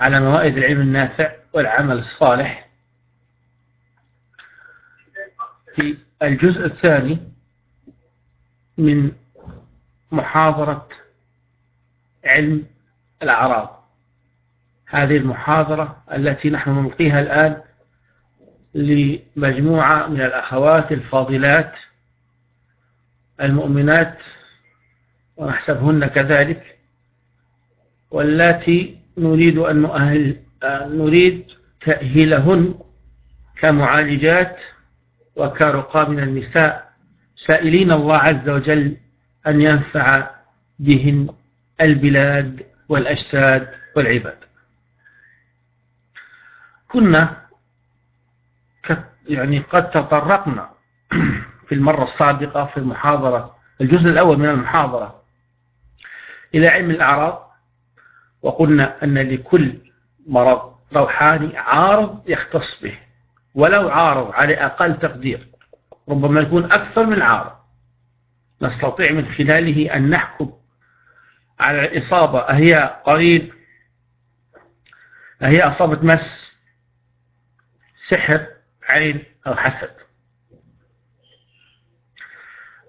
على موائد العلم النافع والعمل الصالح. في الجزء الثاني من محاضرة علم الأعراض. هذه المحاضرة التي نحن نلقيها الآن لمجموعة من الأخوات الفاضلات المؤمنات ونحسبهن كذلك واللاتي نريد أن نؤهل نريد تأهيلهن كمعالجات وكرقى من النساء سائلين الله عز وجل أن ينفع بهن البلاد والأجساد والعباد. كنا يعني قد تطرقنا في المرة السابقة في المحاضرة الجزء الأول من المحاضرة إلى علم الأعراض. وقلنا أن لكل مرض روحاني عارض يختص به ولو عارض على أقل تقدير ربما يكون أكثر من عارض. نستطيع من خلاله أن نحكم على الإصابة. أهي قريب أهي أصابة مس سحر عين أو حسد.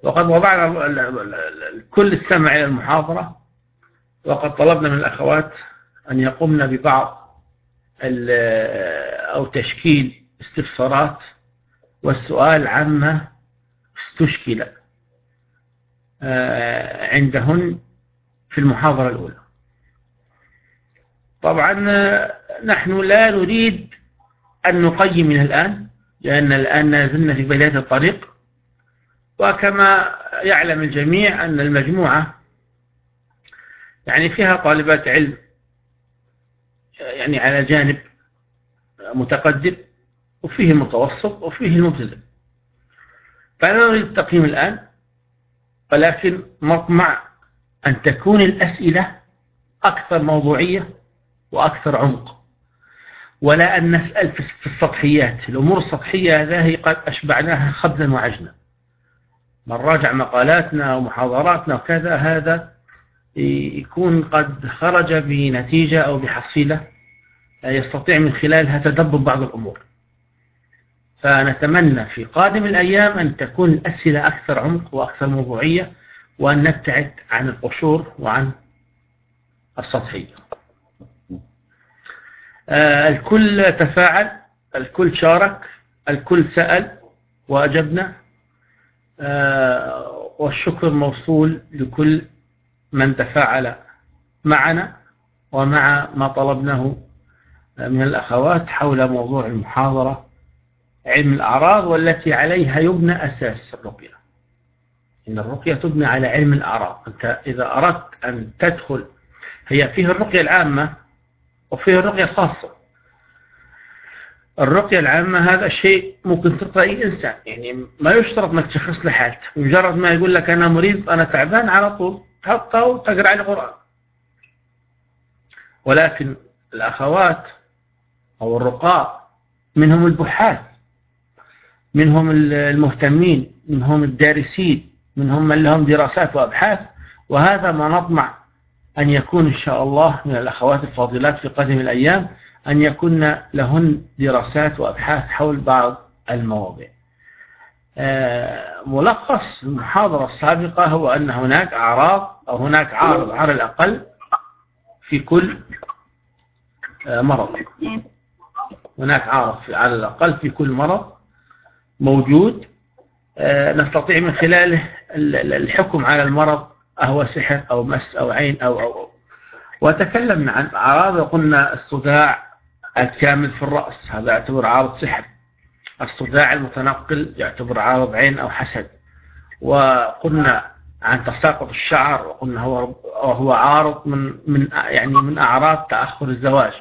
وقد وضعنا كل السمع إلى المحاضرة. وقد طلبنا من الأخوات أن يقومن ببعض أو تشكيل استفسارات والسؤال عما استشكل آه، عندهن في المحاضرة الأولى. طبعا آه، نحن لا نريد أن نقيم من الآن لأن الآن نازلنا في بداية الطريق. وكما يعلم الجميع أن المجموعة يعني فيها طالبات علم يعني على جانب متقدم وفيه المتوسط وفيه المبتدئ. فلا نريد التقييم الآن ولكن نطمع أن تكون الأسئلة أكثر موضوعية وأكثر عمق. ولا أن نسأل في السطحيات. الأمور السطحية هذه قد أشبعناها خبزا وعجنا. من راجع مقالاتنا ومحاضراتنا وكذا هذا يكون قد خرج بنتيجة أو بحصيلة يستطيع من خلالها تدبر بعض الأمور. فنتمنى في قادم الأيام أن تكون الأسئلة أكثر عمق وأكثر موضوعية وأن نبتعد عن القشور وعن السطحية. آه، الكل تفاعل الكل شارك الكل سأل وأجبنا. آه، والشكر موصول لكل من تفاعل معنا ومع ما طلبناه من الأخوات حول موضوع المحاضرة علم الأعراض والتي عليها يبنى أساس الرقية. إن الرقية تبنى على علم الأعراض. أنت إذا أردت أن تدخل هي فيه الرقية العامة وفيه الرقية الخاصة. الرقية العامة هذا شيء ممكن تقرأ أي إنسان. يعني ما يشترط أنك تشخص له حالته مجرد ما يقول لك أنا مريض أنا تعبان على طول. حطه وتقرأ القرآن. ولكن الأخوات أو الرقاء منهم البحاث منهم المهتمين منهم الدارسين منهم من لهم دراسات وأبحاث وهذا ما نطمع أن يكون إن شاء الله من الأخوات الفاضلات في قادم الأيام أن يكون لهن دراسات وأبحاث حول بعض المواضيع. ملخص المحاضرة السابقة هو أن هناك أعراض أو هناك عارض على الأقل في كل آه، مرض هناك عارض على الأقل في كل مرض موجود آه، نستطيع من خلاله الحكم على المرض أهو سحر أو مس أو عين أو أو, أو. وتكلمنا عن أعراض وقلنا الصداع الكامل في الرأس هذا يعتبر عارض سحر الصداع المتنقل يعتبر عارض عين أو حسد. وقلنا عن تساقط الشعر وقلنا هو هو عارض من من يعني من أعراض تأخر الزواج.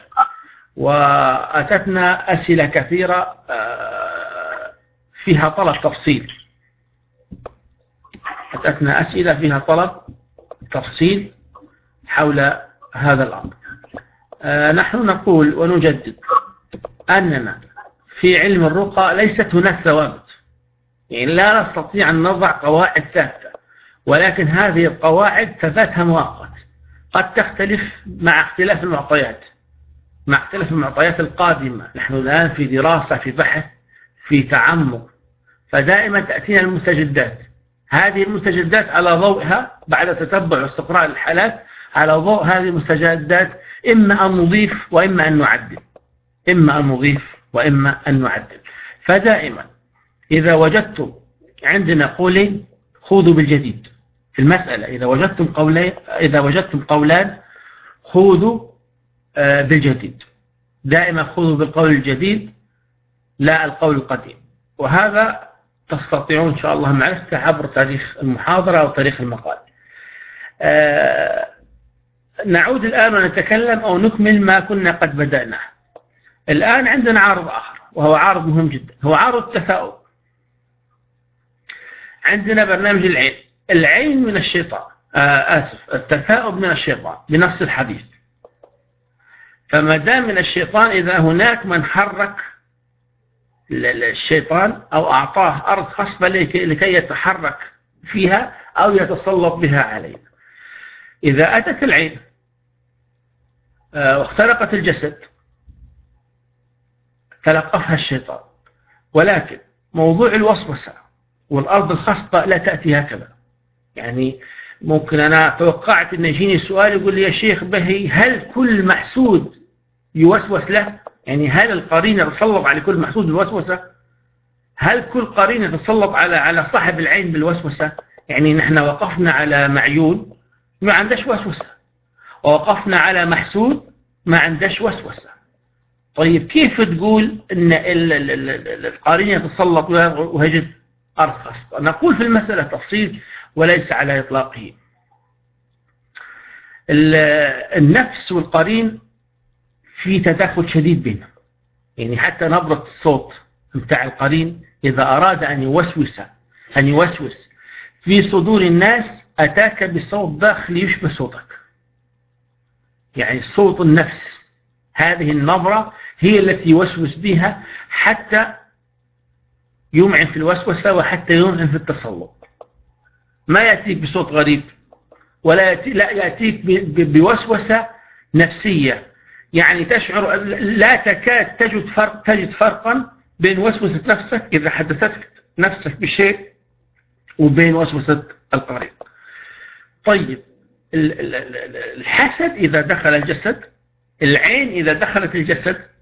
وأتتنا أسئلة كثيرة آه، فيها طلب تفصيل. أتتنا أسئلة فيها طلب تفصيل حول هذا الأمر. آه، نحن نقول ونجدد أننا في علم الرقى ليست هناك ثوابت. يعني لا نستطيع أن نضع قواعد ثابتة ولكن هذه القواعد ثباتها مؤقت. قد تختلف مع اختلاف المعطيات مع اختلاف المعطيات القادمة. نحن الآن في دراسة في بحث في تعمق. فدائما تأتينا المستجدات. هذه المستجدات على ضوئها بعد تتبع واستقراء الحالات على ضوء هذه المستجدات إما أن نضيف وإما أن نعدل. إما أن نضيف وإما أن نعدل. فدائما إذا وجدتم عندنا قولين خذوا بالجديد. في المسألة إذا وجدتم قولين إذا وجدتم قولان خذوا آه، بالجديد. دائما خذوا بالقول الجديد لا القول القديم. وهذا تستطيعون إن شاء الله معرفته عبر تاريخ المحاضرة أو تاريخ المقال. آه، نعود الآن ونتكلم أو نكمل ما كنا قد بدأناه. الآن عندنا عارض آخر وهو عارض مهم جدا هو عارض التفاؤل. عندنا برنامج العين. العين من الشيطان. آه آسف التفاؤل من الشيطان بنص الحديث. فما دام من الشيطان إذا هناك من حرك الشيطان أو أعطاه أرض خصبة لكي يتحرك فيها أو يتسلط بها علينا إذا أتت العين آه، واخترقت الجسد تلقفها الشيطان. ولكن موضوع الوسوسة والأرض الخصبة لا تأتي هكذا. يعني ممكن أنا توقعت أن يجيني سؤال يقول لي يا شيخ بهي هل كل محسود يوسوس له؟ يعني هل القرين يتسلط على كل محسود بالوسوسة هل كل قرين يتسلط على على صاحب العين بالوسوسة؟ يعني نحن وقفنا على معيون ما عندش وسوسة. ووقفنا على محسود ما عندش وسوسة. طيب كيف تقول إن القارين يتسلط ويجد أرخص؟ نقول في المسألة تفصيل وليس على إطلاقه. النفس والقرين في تداخل شديد بينهم يعني حتى نبرة الصوت بتاع القرين إذا أراد أن يوسوس أن يوسوس في صدور الناس أتاك بصوت داخلي يشبه صوتك. يعني صوت النفس. هذه النبرة هي التي يوسوس بها حتى يمعن في الوسوسة وحتى يمعن في التسلط. ما يأتيك بصوت غريب ولا يأتي لا يأتيك بوسوسة نفسية. يعني تشعر لا تكاد تجد فرق تجد فرقا بين وسوسة نفسك إذا حدثتك نفسك بشيء وبين وسوسة القريب. طيب الحسد إذا دخل الجسد العين إذا دخلت الجسد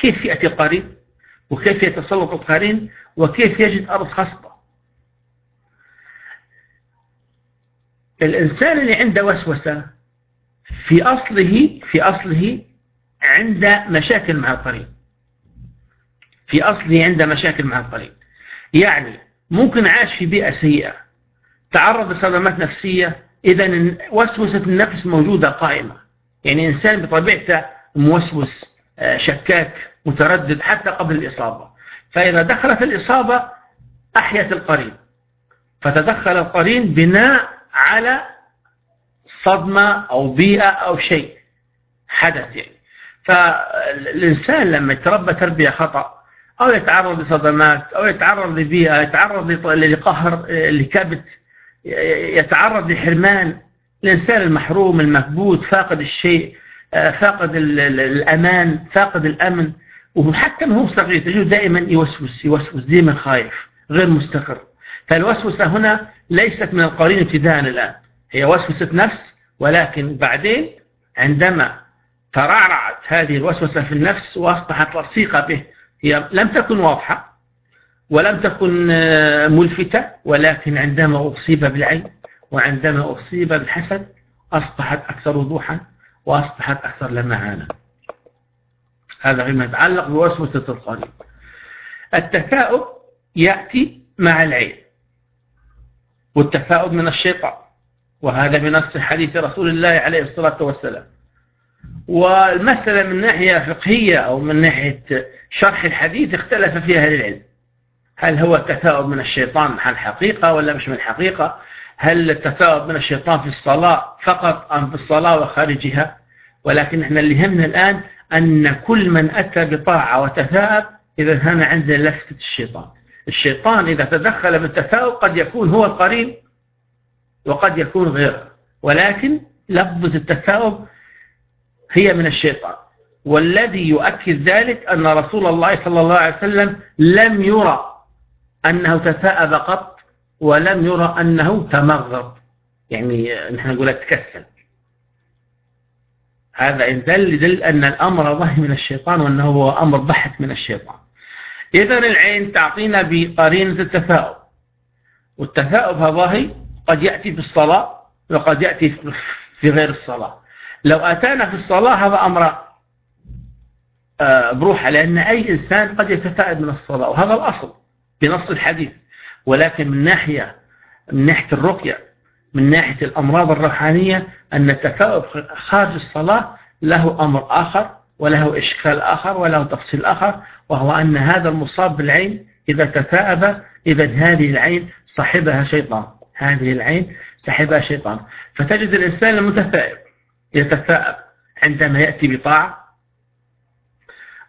كيف يأتي القريب وكيف يتسلط القرين؟ وكيف يجد أرض خصبة؟ الإنسان اللي عنده وسوسة في أصله في أصله عنده مشاكل مع القرين. في أصله عنده مشاكل مع القرين. يعني ممكن عاش في بيئة سيئة تعرض لصدمات نفسية إذا وسوسة النفس موجودة قائمة. يعني إنسان بطبيعته موسوس آه، شكاك متردد حتى قبل الإصابة. فإذا دخلت الإصابة أحيت القرين. فتدخل القرين بناء على صدمة أو بيئة أو شيء حدث يعني. فالإنسان لما يتربى تربية خطأ أو يتعرض لصدمات أو يتعرض لبيئة يتعرض لقهر لكبت يتعرض لحرمان الإنسان المحروم المكبوت فاقد الشيء فاقد الأمان فاقد الأمن وحتى هو صغير تجده دائما يوسوس يوسوس دائما خايف غير مستقر. فالوسوسة هنا ليست من القرين ابتداء الآن. هي وسوسة نفس ولكن بعدين عندما ترعرعت هذه الوسوسة في النفس وأصبحت لصيقة به هي لم تكن واضحة ولم تكن آه، ملفتة ولكن عندما أصيب بالعين وعندما أصيب بالحسد أصبحت أكثر وضوحا وأصبحت أكثر لمعانا. هذا فيما يتعلق بوسوسة القريب التثاؤب يأتي مع العين والتثاؤب من الشيطان وهذا من نص حديث رسول الله عليه الصلاة والسلام. والمسألة من ناحية فقهية أو من ناحية شرح الحديث اختلف فيها العلم. هل هو التثاؤب من الشيطان عن حقيقة ولا مش من حقيقة؟ هل التثاؤب من الشيطان في الصلاة فقط أم في الصلاة وخارجها؟ ولكن إحنا اللي يهمنا الآن أن كل من أتى بطاعة وتثاءب إذا هنا عندنا لفتة الشيطان. الشيطان إذا تدخل بالتثاؤب قد يكون هو القرين وقد يكون غيره. ولكن لفظة التثاؤب هي من الشيطان. والذي يؤكد ذلك أن رسول الله صلى الله عليه وسلم لم يرى أنه تثاءب قط ولم يرى أنه تمغض يعني نحن نقول تكسل. هذا إن دل يدل أن الأمر ظهر من الشيطان وأنه هو أمر ضحك من الشيطان. إذا العين تعطينا بقرينة التثاؤب والتثاؤب هذا قد يأتي في الصلاة وقد يأتي في غير الصلاة. لو أتانا في الصلاة هذا أمر آه، بروحه لأن أي إنسان قد يتثاءب من الصلاة وهذا الأصل بنص الحديث. ولكن من ناحية من ناحية الرقية من ناحية الأمراض الروحانية أن التثاؤب خارج الصلاة له أمر آخر وله إشكال آخر وله تفصيل آخر وهو أن هذا المصاب بالعين إذا تثاءب إذا هذه العين صاحبها شيطان. هذه العين صاحبها شيطان. فتجد الإنسان المتثائب يتثاءب عندما يأتي بطاعة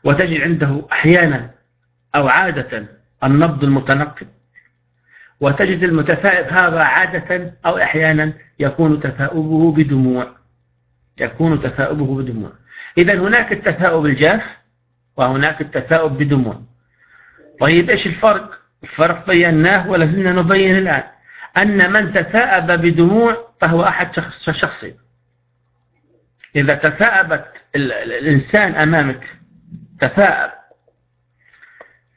وتجد عنده أحيانا أو عادة النبض المتنقل. وتجد المتثائب هذا عادة أو أحيانا يكون تثاؤبه بدموع. يكون تثاؤبه بدموع. إذا هناك التثاؤب الجاف وهناك التثاؤب بدموع. طيب إيش الفرق؟ الفرق بيناه ولا زلنا نبين الآن. أن من تثاءب بدموع فهو أحد شخصين إذا تثاءبت الإنسان أمامك تثاءب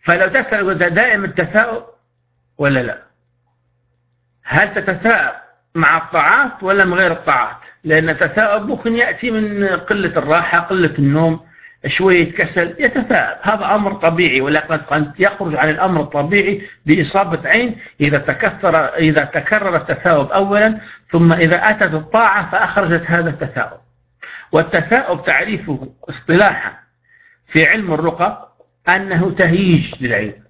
فلو تسأل دائم التثاؤب ولا لا؟ هل تتثاءب مع الطاعات ولا من غير الطاعات؟ لأن التثاؤب ممكن يأتي من قلة الراحة قلة النوم شوية كسل يتثاءب. هذا أمر طبيعي ولكن قد يخرج عن الأمر الطبيعي بإصابة عين إذا تكثر إذا تكرر التثاؤب أولا ثم إذا أتت الطاعة فأخرجت هذا التثاؤب. والتثاؤب تعريفه اصطلاحا في علم الرقى أنه تهيج للعين.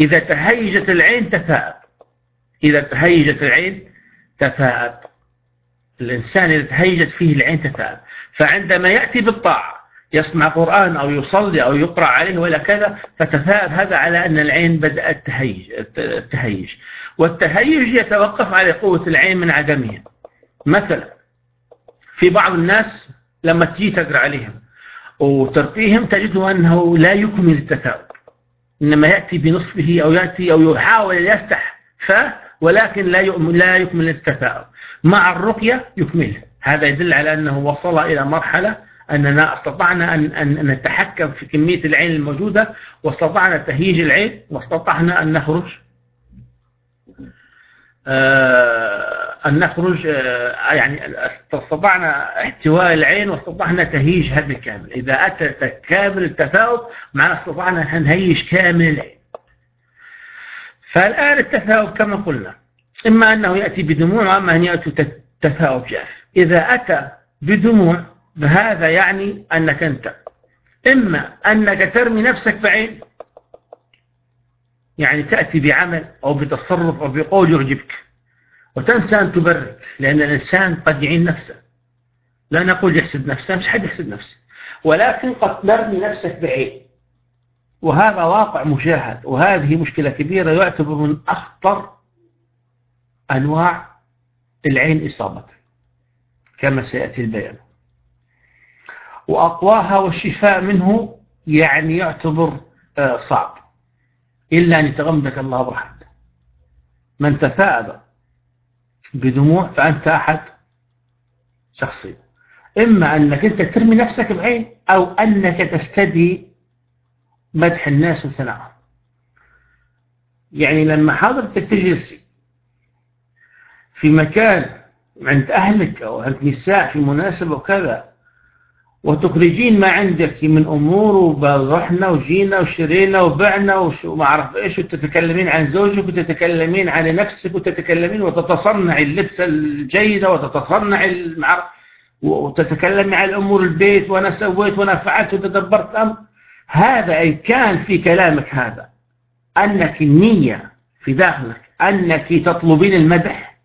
إذا تهيجت العين تثاءب. إذا تهيجت العين تثاءب الإنسان إذا تهيجت فيه العين تثاءب فعندما يأتي بالطاعة يسمع قرآن أو يصلي أو يقرأ عليه ولا كذا فتثاءب هذا على أن العين بدأت تهيج التهيج والتهيج يتوقف على قوة العين من عدمها. مثلا في بعض الناس لما تجي تقرأ عليهم وترقيهم تجده أنه لا يكمل التثاؤب إنما يأتي بنصفه أو يأتي أو يحاول يفتح فاه ولكن لا لا يكمل التثاؤب مع الرقية يكمل. هذا يدل على أنه وصل إلى مرحلة أننا استطعنا أن, أن نتحكم في كمية العين الموجودة واستطعنا تهيج العين واستطعنا أن نخرج. آه، أن نخرج آه، يعني استطعنا احتواء العين واستطعنا تهيجها بالكامل إذا أتى كامل التثاؤب معنا استطعنا أن نهيج كامل. العين فالآن التثاؤب كما قلنا إما أنه يأتي بدموع وأما أن يأتي تثاؤب جاف. إذا أتى بدموع فهذا يعني أنك أنت. إما أنك ترمي نفسك بعين يعني تأتي بعمل أو بتصرف أو بقول يعجبك وتنسى أن تبرك لأن الإنسان قد يعين نفسه. لا نقول يحسد نفسه مش حد يحسد نفسه. ولكن قد ترمي نفسك بعين. وهذا واقع مشاهد وهذه مشكلة كبيرة يعتبر من أخطر أنواع العين إصابة كما سيأتي البيان. وأقواها والشفاء منه يعني يعتبر آه، صعب. إلا أن يتغمدك الله برحمته. من تثاءب بدموع فأنت أحد شخصين. إما أنك أنت ترمي نفسك بعين أو أنك تستدي مدح الناس وثناءهم. يعني لما حضرتك تجلسي في مكان عند أهلك أو عند نساء في مناسبة وكذا وتخرجين ما عندك من أمور ورحنا وجينا وشرينا وبعنا وما أعرف إيش وتتكلمين عن زوجك وتتكلمين عن نفسك وتتكلمين وتتصنع اللبسة الجيدة وتتصنع المعرف وتتكلمي عن أمور البيت وأنا سويت وأنا فعلت وتدبرت أمر هذا إن كان في كلامك هذا أنك النية في داخلك أنك تطلبين المدح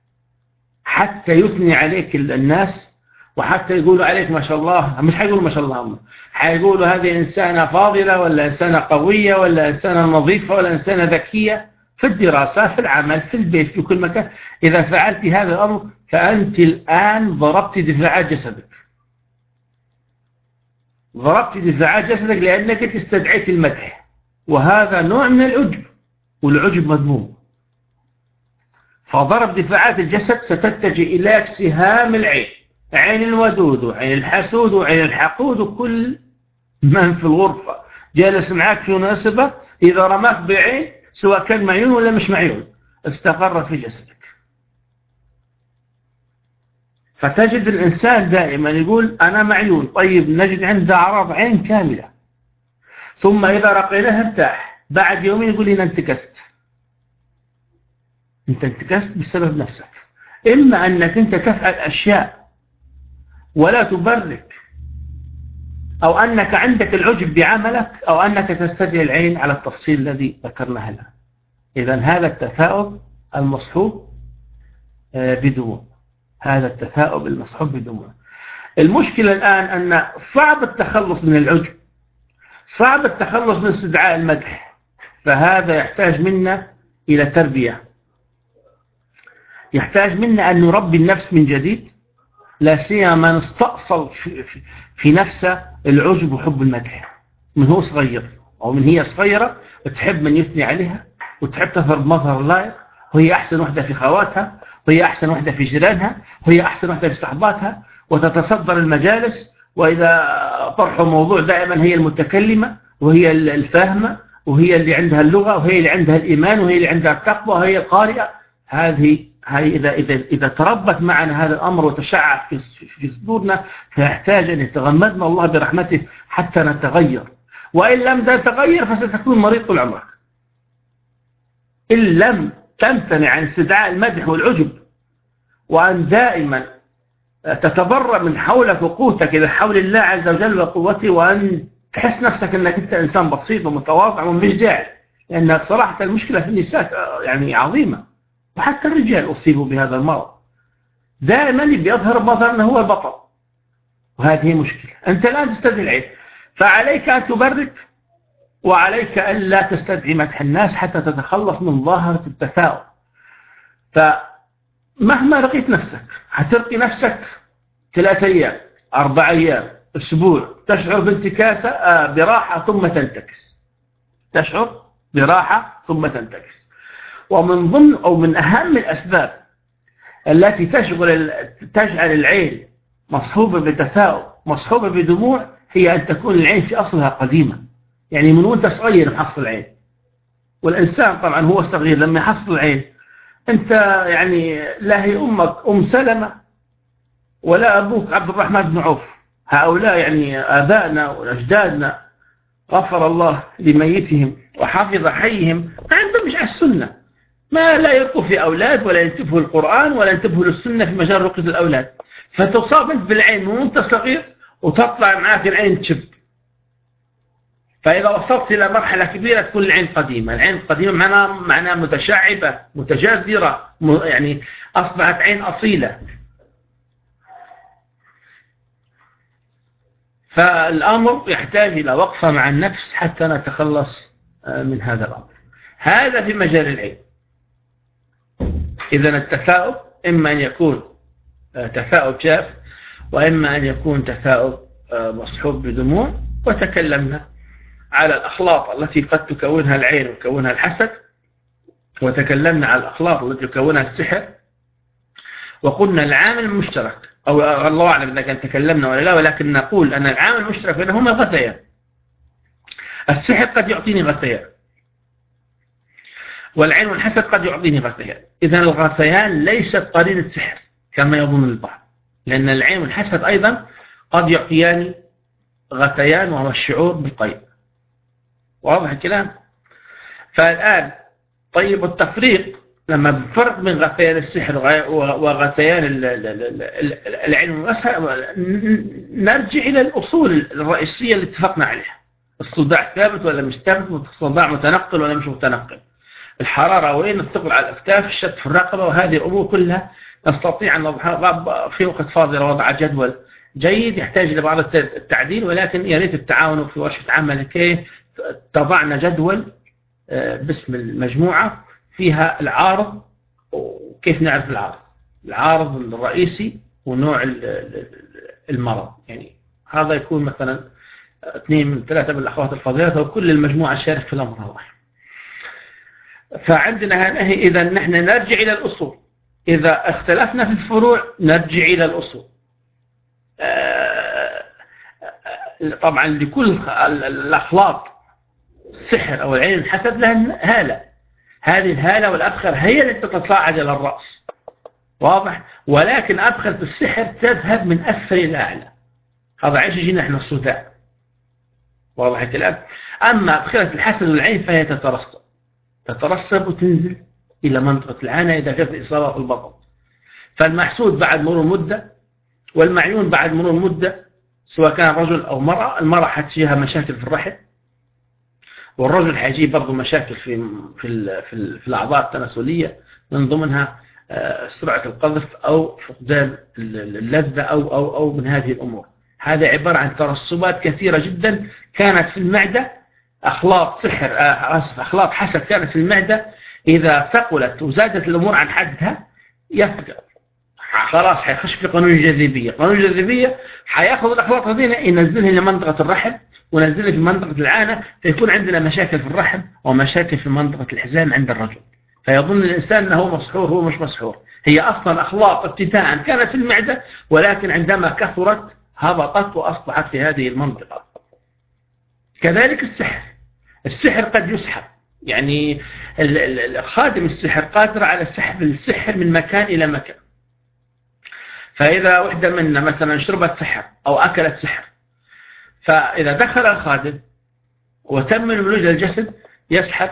حتى يثني عليك الناس وحتى يقولوا عليك ما شاء الله مش حيقولوا ما شاء الله هم حيقولوا هذه إنسانة فاضلة ولا إنسانة قوية ولا إنسانة نظيفة ولا إنسانة ذكية في الدراسة في العمل في البيت في كل مكان. إذا فعلت هذا الأمر فأنت الآن ضربت دفاعات جسدك. ضربت دفاعات جسدك لأنك استدعيت المدح. وهذا نوع من العجب والعجب مذموم. فضرب دفاعات الجسد ستتجه إلى سهام العين. عين الودود وعين الحسود وعين الحقود وكل من في الغرفة. جالس معك في مناسبة إذا رماك بعين سواء كان معيون ولا مش معيون استقر في جسدك. فتجد الإنسان دائما يقول أنا معيون طيب نجد عنده أعراض عين كاملة. ثم إذا رقيناه ارتاح بعد يومين يقول لي انتكست. أنت انتكست بسبب نفسك. إما أنك أنت تفعل أشياء ولا تبرك أو أنك عندك العجب بعملك أو أنك تستدعي العين على التفصيل الذي ذكرناه الآن. إذا هذا التثاؤب المصحوب آه، بدموع هذا التثاؤب المصحوب بدموع المشكلة الآن أن صعب التخلص من العجب صعب التخلص من استدعاء المدح فهذا يحتاج منا إلى تربية. يحتاج منا أن نربي النفس من جديد لا سيما من استأصل في, نفسه العجب وحب المدح. من هو صغير؟ أو من هي صغيرة وتحب من يثني عليها وتحب تظهر بمظهر لائق وهي أحسن وحدة في خواتها وهي أحسن وحدة في جيرانها وهي أحسن وحدة في صحباتها وتتصدر المجالس وإذا طرحوا موضوع دائما هي المتكلمة وهي الفاهمة وهي اللي عندها اللغة وهي اللي عندها الإيمان وهي اللي عندها التقوى وهي القارئة. هذه هاي إذا, إذا, إذا تربت معنا هذا الأمر وتشعع في, في صدورنا فيحتاج أن يتغمدنا الله برحمته حتى نتغير. وإن لم تتغير فستكون مريض طول عمرك. إن لم تمتنع عن استدعاء المدح والعجب وأن دائما تتبرأ من حولك وقوتك إلى حول الله عز وجل وقوته وأن تحس نفسك أنك أنت إنسان بسيط ومتواضع ومش داعي. لأن صراحة المشكلة في النساء يعني عظيمة وحتى الرجال أصيبوا بهذا المرض. دائما بيظهر مظهر أنه هو البطل وهذه مشكلة. أنت الآن تستدعي العين فعليك أن تبرك وعليك أن لا تستدعي مدح الناس حتى تتخلص من ظاهرة التفاؤل. فمهما رقيت نفسك هترقي نفسك ثلاثة أيام أربع أيام أسبوع تشعر بانتكاسة آه براحة ثم تنتكس. تشعر براحة ثم تنتكس. ومن ضمن أو من أهم الأسباب التي تشغل تجعل العين مصحوبة بتفاؤل مصحوبة بدموع هي أن تكون العين في أصلها قديمة. يعني من وانت صغير محصل العين. والإنسان طبعا هو صغير لما يحصل العين. أنت يعني لا هي أمك أم سلمة ولا أبوك عبد الرحمن بن عوف. هؤلاء يعني آبائنا وأجدادنا. غفر الله لميتهم وحافظ حيهم. ما عندهمش على السنة. ما لا يرقوا في أولاد ولا ينتبهوا القرآن ولا ينتبهوا للسنة في مجال رقية الأولاد. فتصاب أنت بالعين وانت صغير وتطلع معاك العين تشب. فإذا وصلت إلى مرحلة كبيرة تكون العين قديمة. العين قديمة معناها معناها متشعبة متجذرة يعني أصبحت عين أصيلة. فالأمر يحتاج إلى وقفة مع النفس حتى نتخلص آه، من هذا الأمر. هذا في مجال العين. إذا التثاؤب إما أن يكون آه، تثاؤب جاف وإما أن يكون تثاؤب آه، مصحوب بدموع وتكلمنا. على الأخلاط التي قد تكونها العين وتكونها الحسد وتكلمنا على الأخلاط التي تكونها السحر وقلنا العامل المشترك. أو الله أعلم إذا كان تكلمنا ولا لا ولكن نقول أن العامل المشترك بينهما الغثيان السحر قد يعطيني غثيان. والعين والحسد قد يعطيني غثيان. إذا الغثيان ليست قرينة سحر كما يظن البعض لأن العين والحسد أيضا قد يعطيان غثيان وهو الشعور بالقيد واضح الكلام؟ فالآن طيب التفريق لما بفرق بين غثيان السحر وغثيان العلم نرجع إلى الأصول الرئيسية اللي اتفقنا عليها. الصداع ثابت ولا مش ثابت؟ الصداع متنقل ولا مش متنقل؟ الحرارة وين؟ الثقل على الأكتاف الشد في الرقبة وهذه الأمور كلها نستطيع أن نضعها في وقت فاضل وضع جدول جيد يحتاج إلى بعض التعديل ولكن يا ريت التعاون في ورشة عمل كيف؟ تضعنا جدول آه، باسم المجموعة فيها العارض وكيف نعرف العارض؟ العارض الرئيسي ونوع المرض. يعني هذا يكون مثلا اثنين من ثلاثة من الأخوات الفضيلة وكل المجموعة شارك في الأمر هذا فعندنا إذا نحن نرجع إلى الأصول. إذا اختلفنا في الفروع نرجع إلى الأصول. آه، طبعا لكل الأخلاق السحر أو العين الحسد لها هالة هذه الهالة والأبخر هي التي تتصاعد إلى الرأس. واضح؟ ولكن أبخرة السحر تذهب من أسفل إلى أعلى. هذا عيش يجينا إحنا الصداع واضح الكلام؟ أما أبخرة الحسد والعين فهي تترسب. تترسب وتنزل إلى منطقة العانة إذا كانت إصابة في البطن فالمحسود بعد مرور مدة والمعيون بعد مرور مدة سواء كان رجل أو مرأة المرأة حتجيها مشاكل في الرحم. والرجل حيجيه برضه مشاكل في في في, في الأعضاء التناسلية من ضمنها آه، سرعة القذف أو فقدان اللذة أو أو أو من هذه الأمور. هذا عبارة عن ترسبات كثيرة جدا كانت في المعدة أخلاط سحر آه، آسف أخلاط حسد كانت في المعدة إذا ثقلت وزادت الأمور عن حدها يفقد خلاص حيخش في قانون الجاذبية. قانون الجاذبية حيأخذ الأخلاط هذه ينزلها إلى منطقة الرحم ونزلها في منطقة العانة فيكون عندنا مشاكل في الرحم ومشاكل في منطقة الحزام عند الرجل. فيظن الإنسان أنه مسحور هو مش مسحور. هي أصلا أخلاط ابتداء كانت في المعدة ولكن عندما كثرت هبطت وأصبحت في هذه المنطقة. كذلك السحر. السحر قد يسحب يعني خادم السحر قادر على سحب السحر من مكان إلى مكان. فإذا وحدة منا مثلا شربت سحر أو أكلت سحر فإذا دخل الخادم وتم الولوج الجسد يسحب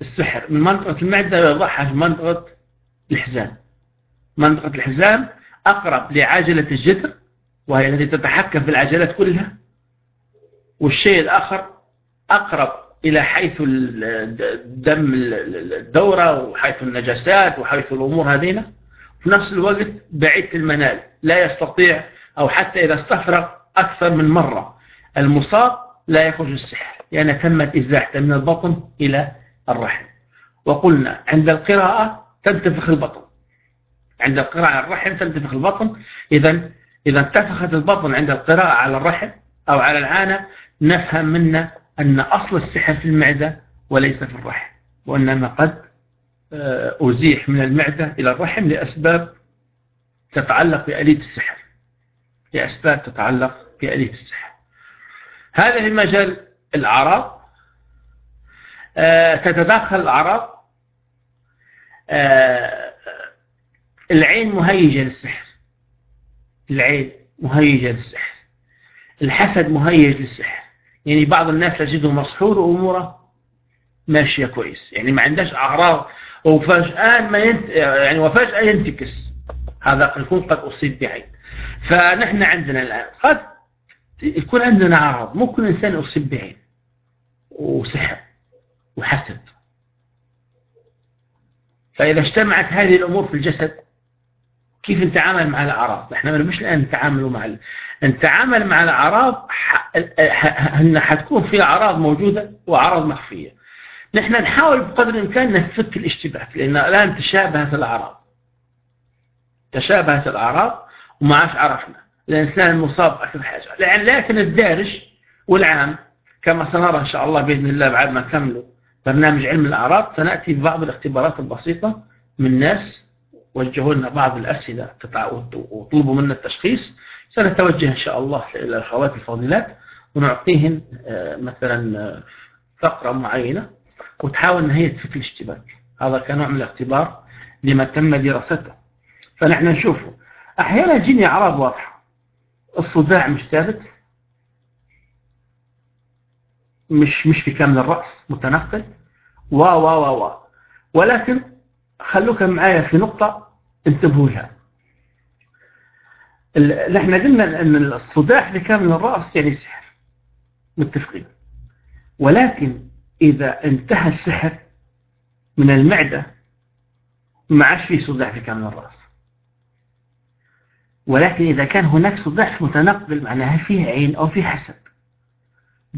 السحر من منطقة المعدة ويضعها في منطقة الحزام. منطقة الحزام أقرب لعجلة الجدر وهي التي تتحكم في العجلات كلها. والشيء الآخر أقرب إلى حيث الدم الدورة وحيث النجاسات وحيث الأمور هذين. في نفس الوقت بعيد المنال لا يستطيع أو حتى إذا استفرغ أكثر من مرة. المصاب لا يخرج السحر لأن يعني تمت إزاحته من البطن إلى الرحم. وقلنا عند القراءة تنتفخ البطن. عند القراءة على الرحم تنتفخ البطن. إذا إذا انتفخت البطن عند القراءة على الرحم أو على العانة نفهم منا أن أصل السحر في المعدة وليس في الرحم وإنما قد آه، أزيح من المعدة إلى الرحم لأسباب تتعلق بألية السحر. لأسباب تتعلق بألية السحر هذا في مجال الأعراض. آه، تتداخل الأعراض. آه، العين مهيجة للسحر. العين مهيجة للسحر. الحسد مهيج للسحر. يعني بعض الناس تجده مسحور وأموره ماشية كويس. يعني ما عندهاش أعراض وفجأة ما ينت... يعني وفجأة ينتكس. هذا يكون قد أصيب بعين. فنحن عندنا الآن قد يكون عندنا عرض مو كل إنسان أصيب بعين وسحر وحسد فإذا اجتمعت هذه الأمور في الجسد كيف نتعامل مع الأعراض نحن مش الآن نتعامل مع. نتعامل مع الأعراض. أن حتكون في أعراض موجودة وأعراض مخفية نحن نحاول بقدر الإمكان نفك الاشتباك لأن الآن تشابهت الأعراض تشابهت الأعراض وما عادش عرفنا الإنسان المصاب أكثر حاجة. لكن الدارج والعام كما سنرى إن شاء الله بإذن الله بعد ما نكملوا برنامج علم الأعراض سنأتي ببعض الاختبارات البسيطة من ناس وجهوا لنا بعض الأسئلة وطلبوا منا التشخيص. سنتوجه إن شاء الله إلى الأخوات الفاضلات ونعطيهن آه، مثلا آه، فقرة معينة وتحاول أن هي تفك الاشتباك. هذا كنوع من الاختبار لما تم دراسته. فنحن نشوفه. أحيانا تجيني أعراض واضحة الصداع مش ثابت. مش مش في كامل الرأس متنقل. و و و و. ولكن خلوك معايا في نقطة انتبهوا لها. إحنا قلنا إن الصداع في كامل الرأس يعني سحر. متفقين. ولكن إذا انتهى السحر من المعدة ما عادش فيه صداع في كامل الرأس. ولكن إذا كان هناك صداع متنقل معناها فيه عين أو فيه حسد.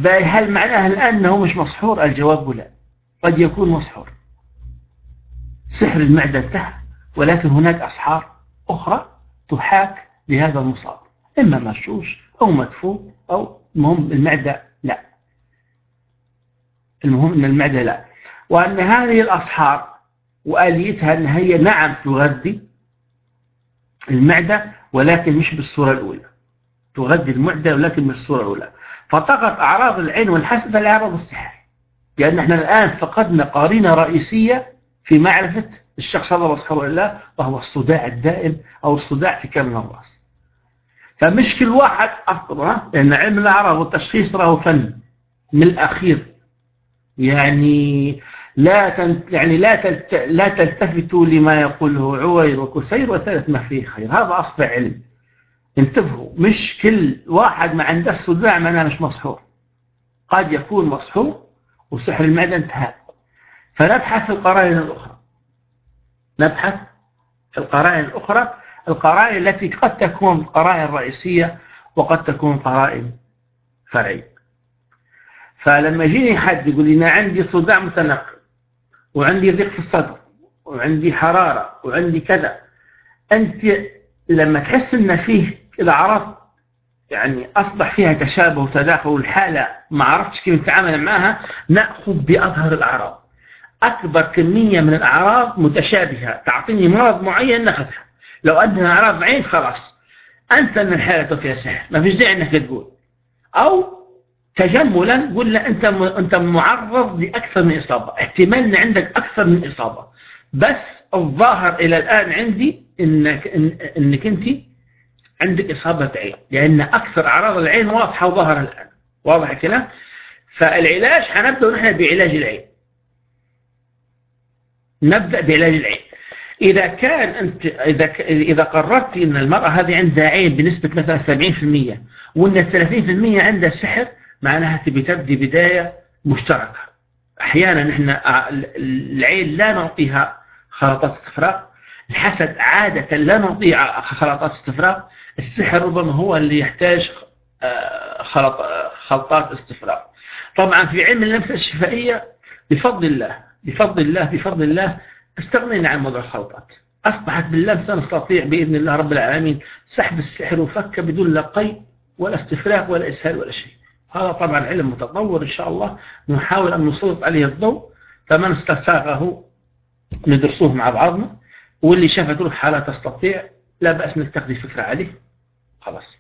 هل معناها الآن أنه مش مسحور؟ الجواب لا. قد يكون مسحور. سحر المعدة انتهى. ولكن هناك أسحار أخرى تحاك لهذا المصاب. إما مشوش أو مدفون أو المهم المعدة لا. المهم أن المعدة لا. وأن هذه الأسحار وآليتها أن هي نعم تغذي المعدة ولكن مش بالصورة الأولى. تغذي المعدة ولكن بالصورة الأولى. فطغت أعراض العين والحسد الأعراض السحر لأن إحنا الآن فقدنا قارنة رئيسية في معرفة الشخص هذا مسحور الله وهو الصداع الدائم أو الصداع في كامل الرأس. فمش كل واحد أفضل لأن علم الأعراض والتشخيص راه فن من الأخير. يعني لا يعني لا لا تلتفتوا لما يقوله عوير وكسير وثالث ما فيه خير. هذا أصبح علم. انتبهوا مش كل واحد ما عنده الصداع معناه مش مصحور قد يكون مصحور وسحر المعدة انتهى. فنبحث في القرائن الأخرى. نبحث في القرائن الأخرى. القرائن التي قد تكون قرائن رئيسية وقد تكون قرائن فرعية. فلما يجيني حد يقول لي أنا عندي صداع متنقل وعندي ضيق في الصدر وعندي حرارة وعندي كذا أنت لما تحس أن فيه الأعراض يعني أصبح فيها تشابه وتداخل والحالة ما عرفتش كيف نتعامل معها نأخذ بأظهر الأعراض. أكبر كمية من الأعراض متشابهة تعطيني مرض معين نأخذها. لو أنها أعراض عين خلاص أنسى أن الحالة فيها سحر ما فيش داعي أنك تقول. أو تجملا قلنا أنت أنت معرض لأكثر من إصابة احتمال أن عندك أكثر من إصابة. بس الظاهر إلى الآن عندي إنك, إنك أنت عندك إصابة عين لأن أكثر أعراض العين واضحة وظاهرة الآن. واضح الكلام؟ فالعلاج حنبدأ نحن بعلاج العين. نبدأ بعلاج العين. إذا كان أنت إذا إذا قررت أن المرأة هذه عندها عين بنسبة مثلا 70% وأن 30% عندها سحر معناها تبي تبدي بداية مشتركة. أحيانا نحن العين لا نعطيها خلطات استفراغ. الحسد عادة لا نعطيه خلطات استفراغ. السحر ربما هو اللي يحتاج آه، خلط خلطات استفراغ. طبعا في علم النفس الشفائية بفضل الله بفضل الله بفضل الله استغنينا عن موضوع الخلطات أصبحت باللمسة نستطيع بإذن الله رب العالمين سحب السحر وفك بدون لا قيد ولا استفراغ ولا إسهال ولا شيء. هذا طبعا علم متطور إن شاء الله نحاول أن نسلط عليه الضوء فمن استساغه ندرسوه مع بعضنا واللي شافت له حالة تستطيع لا بأس انك تاخذي فكرة عليه. خلاص.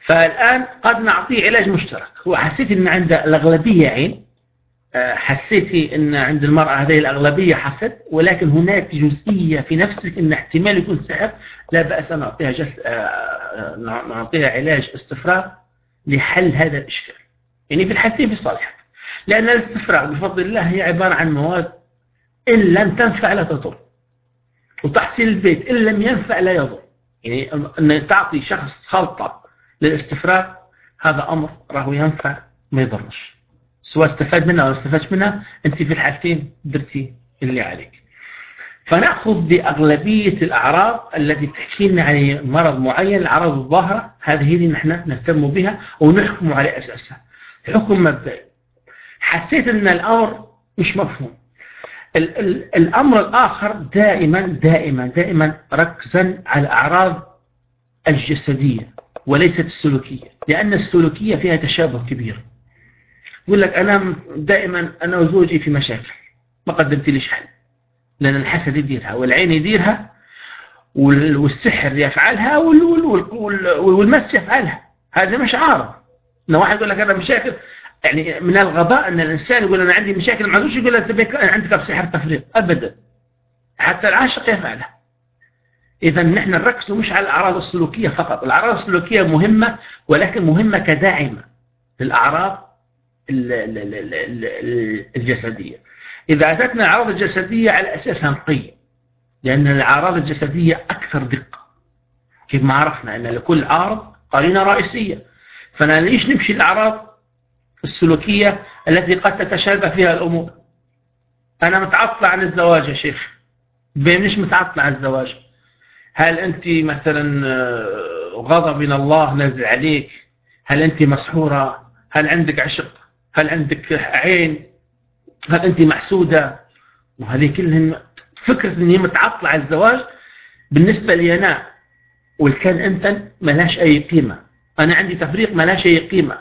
فالآن قد نعطيه علاج مشترك. هو حسيت أن عند الأغلبية عين آه، حسيتي أن عند المرأة هذه الأغلبية حسد ولكن هناك جزئية في نفسك أن احتمال يكون سحر لا بأس أن نعطيها, جس... آه، آه، نعطيها علاج استفراغ لحل هذا الإشكال. يعني في الحالتين في صالحك لأن الاستفراغ بفضل الله هي عبارة عن مواد إن لم تنفع لا تضر. وتحصيل البيت إن لم ينفع لا يضر. يعني أن تعطي شخص خلطة للاستفراغ هذا أمر راهو ينفع ما يضرش. سواء استفاد منها أو استفادش منها أنت في الحالتين درتي اللي عليك. فنأخذ بأغلبية الأعراض التي تحكي لنا عن مرض معين الأعراض الظاهرة هذه اللي نحن نهتم بها ونحكم على أساسها. حكم مبدئي. حسيت أن الأمر مش مفهوم. ال ال الأمر الآخر دائما دائما دائما ركزا على الأعراض الجسدية وليست السلوكية لأن السلوكية فيها تشابه كبير. يقول لك أنا دائما أنا وزوجي في مشاكل. ما قدمت لي حل. لأن الحسد يديرها والعين يديرها والسحر يفعلها والمس يفعلها. هذا مش عارض إن واحد يقول لك أنا مشاكل يعني من الغباء إن الإنسان يقول أنا عندي مشاكل ما عندوش يقول انت عندك سحر تفريط. ابدا. حتى العاشق يفعلها. اذا نحن نركز مش على الأعراض السلوكية فقط. الأعراض السلوكية مهمة ولكن مهمة كداعمة للأعراض الجسدية. إذا أتتنا الأعراض الجسدية على اساسها نقيم لأن الأعراض الجسدية أكثر دقة. كيف ما عرفنا أن لكل عارض قرينة رئيسية. فأنا ليش نمشي الأعراض السلوكية التي قد تتشابه فيها الأمور؟ أنا متعطل عن الزواج يا شيخ. ليش متعطل عن الزواج؟ هل أنت مثلا آه، غضب من الله نزل عليك؟ هل أنت مسحورة؟ هل عندك عشق؟ هل عندك عين؟ هل أنت محسودة؟ وهذه كلهن فكرة أني متعطلة على الزواج. بالنسبة لي أنا والكان أنت ملاش أي قيمة. أنا عندي تفريق ملاش أي قيمة.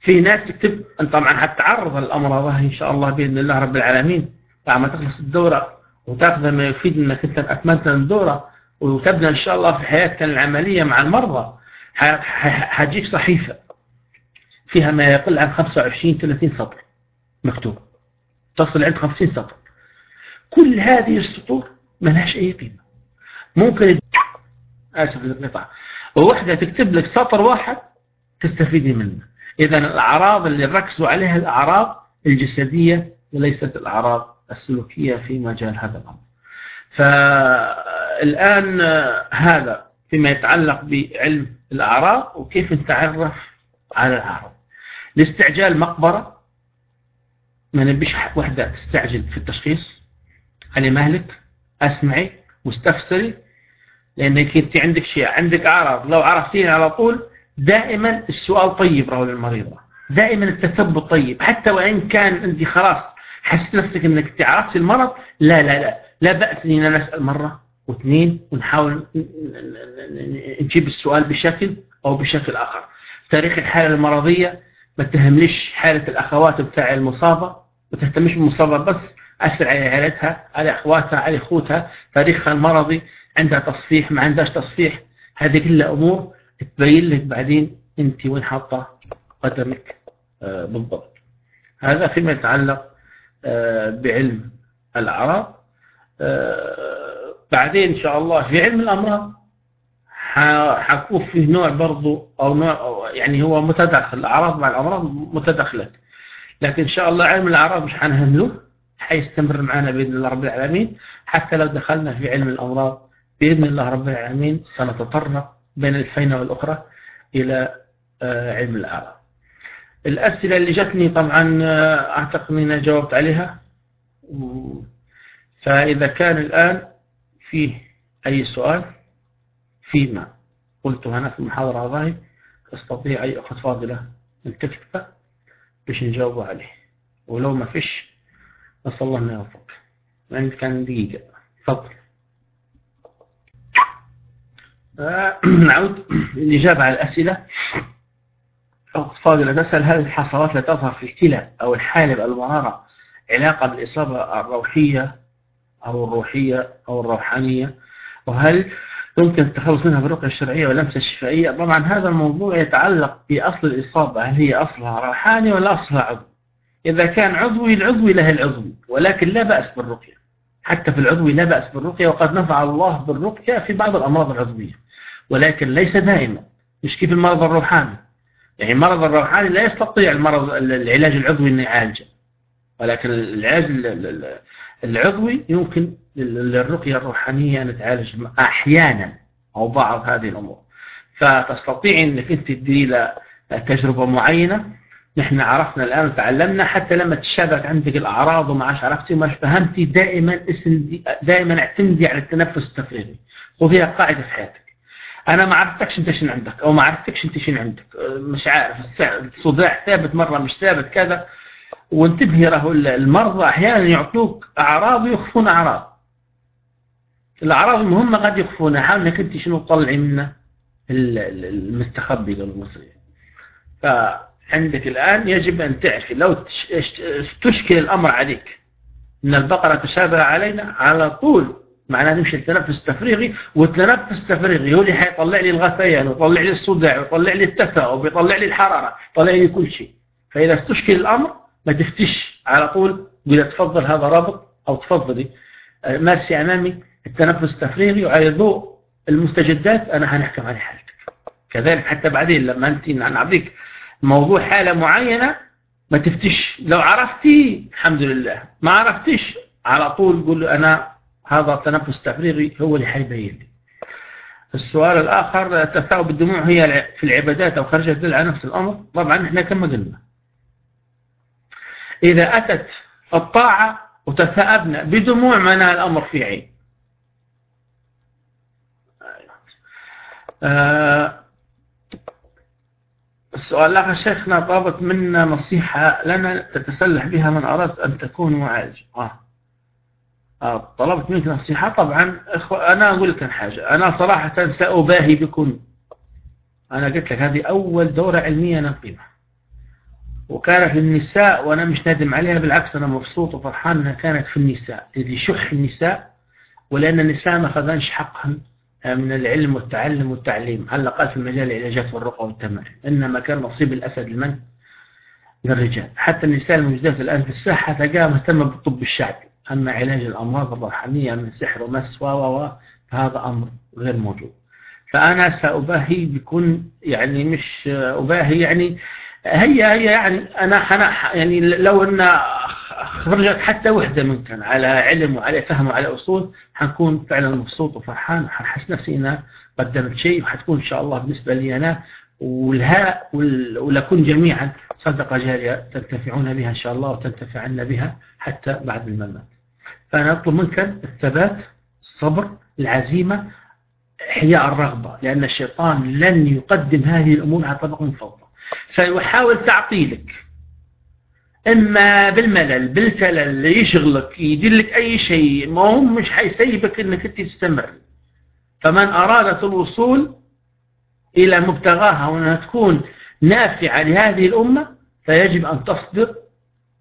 في ناس تكتب طبعا هتتعرض الأمر هذا إن شاء الله بإذن الله رب العالمين. بعد ما تخلص الدورة وتأخذ ما يفيد أنك أنت أكملت الدورة وتبدأ إن شاء الله في حياتك العملية مع المرضى. هتجيك صحيفة فيها ما يقل عن 25-30 سطر مكتوب. تصل عند 50 سطر. كل هذه السطور ما لهاش أي قيمة. ممكن آسف للقطع ووحدة تكتب لك سطر واحد تستفيدي منه. إذا الأعراض اللي ركزوا عليها الأعراض الجسدية وليست الأعراض السلوكية في مجال هذا الأمر. فالآن هذا فيما يتعلق بعلم الأعراض وكيف نتعرف على الأعراض. الاستعجال مقبرة ما نبيش وحدة تستعجل في التشخيص. أنا مهلك أسمعي واستفسري لأنك أنت عندك شيء عندك أعراض لو عرفتين على طول دائما السؤال طيب راهو للمريضة دائما التثبت طيب. حتى وإن كان أنت خلاص حسيت نفسك أنك تعرفت المرض لا لا لا. لا بأس أننا نسأل مرة واثنين ونحاول نجيب السؤال بشكل أو بشكل آخر. تاريخ الحالة المرضية ما تهمليش حالة الأخوات بتاع المصابة. ما تهتمش بالمصابة بس أسر على عائلتها على أخواتها على أخوتها تاريخها المرضي عندها تصفيح ما عندهاش تصفيح. هذه كلها أمور تبين لك بعدين أنت وين حاطة قدمك. آه، بالضبط. هذا فيما يتعلق آه، بعلم الأعراض. آه، بعدين إن شاء الله في علم الأمراض. حكون فيه نوع برضو أو نوع يعني هو متداخل الأعراض مع الأمراض متداخلة. لكن إن شاء الله علم الأعراض مش حنهمله؟ حيستمر معنا بإذن الله رب العالمين. حتى لو دخلنا في علم الأمراض بإذن الله رب العالمين سنتطرق بين الفينة والأخرى إلى آه، علم الأعراض الأسئلة اللي جتني طبعا آه، أعتقد أني جاوبت عليها. فإذا كان الآن فيه أي سؤال فيما قلته أنا في المحاضرة هذه تستطيع أي أخت فاضلة أن تكتب باش نجاوب عليه. ولو ما فيش نسأل الله أن يوفق عندك كان دقيقة. تفضل. آه، نعود للإجابة على الأسئلة. أخت فاضلة تسأل هل الحصوات لا تظهر في الكلى أو الحالب المرارة علاقة بالإصابة الروحية أو الروحية أو الروحانية؟ وهل يمكن التخلص منها بالرقية الشرعية واللمسة الشفائية. طبعا هذا الموضوع يتعلق بأصل الإصابة. هل هي أصلها روحاني ولا أصلها عضوي؟ إذا كان عضوي العضوي له العضوي ولكن لا بأس بالرقية. حتى في العضوي لا بأس بالرقية وقد نفع الله بالرقية في بعض الأمراض العضوية. ولكن ليس دائما. مش كيف المرض الروحاني؟ يعني المرض الروحاني لا يستطيع المرض العلاج العضوي أن يعالجه. ولكن العلاج العضوي يمكن للرقية الروحانية أن تعالج أحيانا أو بعض هذه الأمور. فتستطيع أنك أنت تدري تجربة معينة. نحن عرفنا الآن وتعلمنا حتى لما تشابك عندك الأعراض وما عرفتي وما فهمتي دائما دائما اعتمدي على التنفس التفريغي خذيها قاعدة في حياتك. أنا ما عرفتكش أنت شنو عندك أو ما عرفتكش أنت شنو عندك. مش عارف الصداع ثابت مرة مش ثابت كذا. وانتبهي راهو المرضى أحيانا يعطوك أعراض ويخفون أعراض. الأعراض المهمة قد يخفونها حاول أنك أنت شنو تطلعي منه؟ المستخبي للمصري فعندك الآن يجب أن تعرفي لو تشكل الأمر عليك. أن البقرة تشابه علينا على طول. معناه نمشي التنفس التفريغي والتنفس التفريغي هو اللي حيطلع لي الغثيان ويطلع لي الصداع ويطلع لي التثاؤب ويطلع لي الحرارة يطلع لي كل شيء. فإذا استشكل الأمر ما تفتش على طول قل تفضل هذا رابط أو تفضلي. آه، مارسي أمامي التنفس التفريغي وعلى ضوء المستجدات أنا هنحكم على حالتك. كذلك حتى بعدين لما أنت نعطيك موضوع حالة معينة ما تفتش لو عرفتي الحمد لله. ما عرفتش على طول قول له أنا هذا التنفس التفريغي هو اللي حيبين لي. السؤال الآخر التثاؤب بالدموع هي في العبادات أو خرج الدل على نفس الأمر؟ طبعا إحنا كما قلنا. إذا أتت الطاعة وتثاءبنا بدموع معناها الأمر في عين. آه السؤال الآخر شيخنا طلبت منا نصيحة لنا تتسلح بها من أردت أن تكون معالج آه. آه. طلبت منك نصيحة؟ طبعا أنا أقول لك حاجة أنا صراحة سأباهي بكم أنا قلت لك هذه أول دورة علمية نقيمة وكانت للنساء وأنا مش نادم عليها بالعكس أنا مبسوط وفرحان أنها كانت في النساء. اللي شح النساء ولأن النساء ما خذنش حقهم من العلم والتعلم والتعليم. على الأقل في مجال العلاجات والرقى والتمارين. إنما كان نصيب الأسد لمن؟ للرجال. حتى النساء الموجودات الآن في الساحة تلقاها مهتمة بالطب الشعبي. أما علاج الأمراض الروحانية من سحر ومس و فهذا أمر غير موجود. فأنا سأباهي بكون يعني مش أباهي يعني هي هي يعني أنا أنا يعني لو أن خرجت حتى وحدة منكم على علم وعلى فهم وعلى أصول حنكون فعلا مبسوط وفرحان وحنحس نفسي أنا قدمت شيء وحتكون إن شاء الله بالنسبة لي أنا. والهاء ولكم جميعا صدقة جارية تنتفعون بها إن شاء الله وتنتفعن بها حتى بعد الممات. فأنا أطلب منك الثبات الصبر العزيمة إحياء الرغبة لأن الشيطان لن يقدم هذه الأمور على طبق من سيحاول تعطيلك. إما بالملل بالكلل يشغلك يدلك أي شيء ما هو مش حيسيبك أنك أنت تستمر. فمن أرادت الوصول إلى مبتغاها وأنها تكون نافعة لهذه الأمة فيجب أن تصبر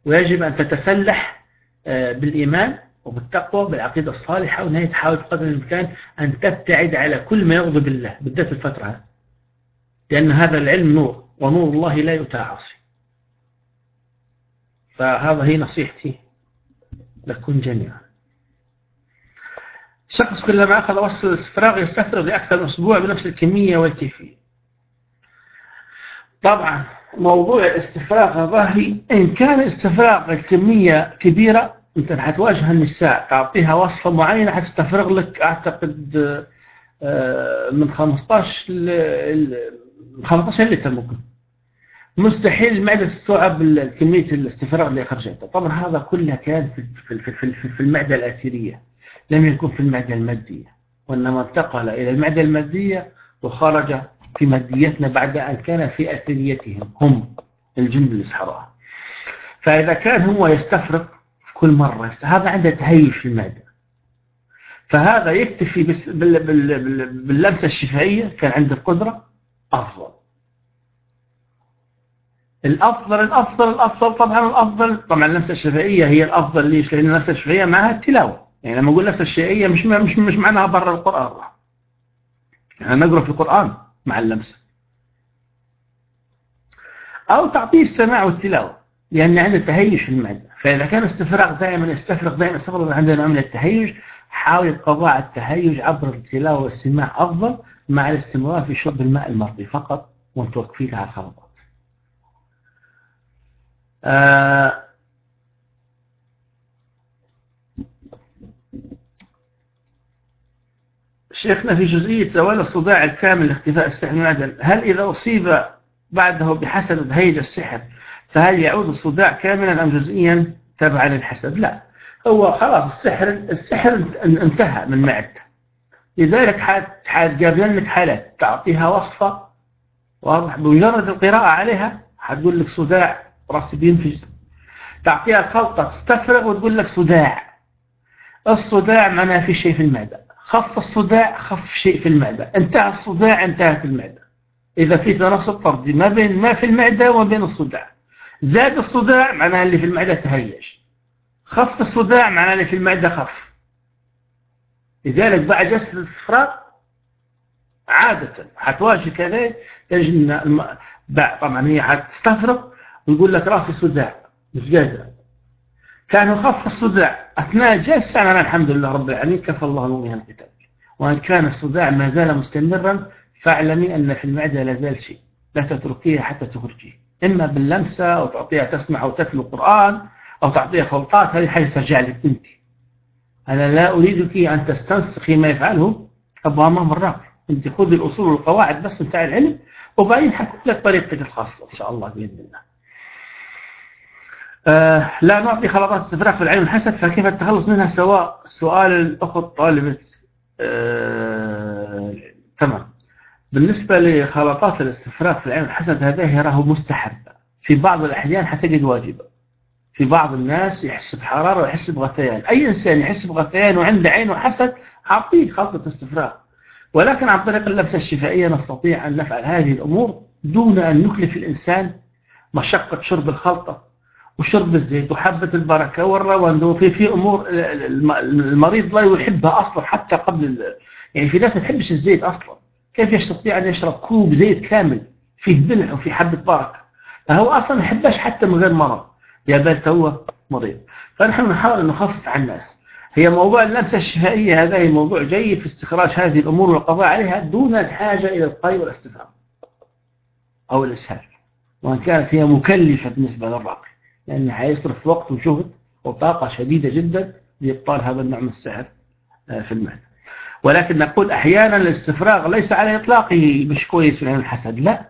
ويجب أن تتسلح آه، بالإيمان وبالتقوى بالعقيدة الصالحة وأنها تحاول بقدر الإمكان أن تبتعد على كل ما يغضب الله. بالذات الفترة لأن هذا العلم نور. ونور الله لا يتعاصي فهذا هي نصيحتي لكم جميعا. شخص كلما أخذ وصل الاستفراغ يستفرغ لأكثر من أسبوع بنفس الكمية والكيفية. طبعا موضوع الاستفراغ الظاهري إن كان استفراغ الكمية كبيرة أنت حتواجه النساء تعطيها وصفة معينة حتستفرغ لك أعتقد آه، من 15 15 لتر ممكن. مستحيل المعدة تستوعب كمية الاستفراغ اللي خرجتها طبعا هذا كله كان في, في, في, في المعدة الأثيرية لم يكن في المعدة المادية. وإنما انتقل إلى المعدة المادية وخرج في ماديتنا بعد أن كان في أثريتهم هم الجند الإسحراء. فإذا كان هو يستفرغ كل مرة هذا عنده تهيج في المعدة. فهذا يكتفي باللمسة الشفائية كان عنده القدرة أفضل الأفضل الأفضل الأفضل طبعا الأفضل طبعا النفس الشفائية هي الأفضل ليش؟ لأن النفس الشفائية معها التلاوة. يعني لما أقول نفس الشفائية مش مش مش معناها برا القرآن. يعني نقرأ في القرآن مع اللمسة. أو تعطيه السماع والتلاوة. لأن عنده تهيج في المعدة فإذا كان استفراغ دائما يستفرغ دائما يستفرغ عنده نوع من التهيج حاول قضاء التهيج عبر التلاوة والسماع أفضل مع الاستمرار في شرب الماء المرضي فقط وانت توقفيك على الخلطات آه شيخنا في جزئية زوال الصداع الكامل لاختفاء السحر المعدن هل إذا أصيب بعده بحسد هيج السحر فهل يعود الصداع كاملا أم جزئيا تبعا للحسد؟ لا هو خلاص السحر السحر انتهى من معدته. لذلك حتجاب لك حالات تعطيها وصفة واضح. بمجرد القراءة عليها حتقول لك صداع راسي بينفج تعطيها خلطة تستفرغ وتقول لك صداع. الصداع معناه في شيء في المعدة. خف الصداع خف شيء في المعدة. انتهى الصداع انتهت المعدة. إذا في تناسق طردي ما بين ما في المعدة وما بين الصداع. زاد الصداع معناه اللي في المعدة تهيج. خف الصداع معناه اللي في المعدة خف. لذلك بعد جلسة الاستفراغ عادة حتواجه كذا تجد الم... طبعا هي حتستفرغ ويقول لك راسي صداع مش قادر. كان يخف الصداع أثناء الجلسة أنا الحمد لله رب العالمين كفى الله من القتال وإن كان الصداع ما زال مستمرا فاعلمي أن في المعدة لا زال شيء لا تتركيها حتى تخرجيه. إما باللمسة أو تعطيها تسمع أو تتلو قرآن أو تعطيها خلطات هذه حاجة ترجع لك أنت. أنا لا أريدك أن تستنسخي ما يفعله. أبو أمام الراقي أنت خذي الأصول والقواعد بس بتاع العلم وبعدين حكم لك طريقتك الخاصة إن شاء الله بإذن الله. آه لا نعطي خلطات استفراغ في العلم الحسد فكيف التخلص منها؟ سواء سؤال الأخت طالبة آه تمام. بالنسبة لخلطات الاستفراغ في العلم الحسد هذه راه مستحبة. في بعض الأحيان حتجد واجبة. في بعض الناس يحس بحرارة ويحس بغثيان. أي إنسان يحس بغثيان وعنده عين وحسد أعطيه خلطة استفراغ. ولكن عن طريق اللمسة الشفائية نستطيع أن نفعل هذه الأمور دون أن نكلف الإنسان مشقة شرب الخلطة وشرب الزيت وحبة البركة والروند وفي في أمور المريض لا يحبها أصلا حتى قبل يعني في ناس ما تحبش الزيت أصلا. كيف يستطيع أن يشرب كوب زيت كامل فيه بلع وفيه حبة بركة؟ فهو أصلا ما يحبهاش حتى من غير مرض. يا هو مريض فنحن نحاول نخفف عن الناس. هي موضوع اللمسة الشفائية هذا موضوع جيد في استخراج هذه الأمور والقضاء عليها دون الحاجة إلى القي والاستفهام أو الإسهال. وأن كانت هي مكلفة بالنسبة للراقي لأنها حيصرف وقت وجهد وطاقة شديدة جدا لإبطال هذا النوع من السحر آه، في المال ولكن نقول أحيانا الاستفراغ ليس على إطلاقه مش كويس من الحسد لا.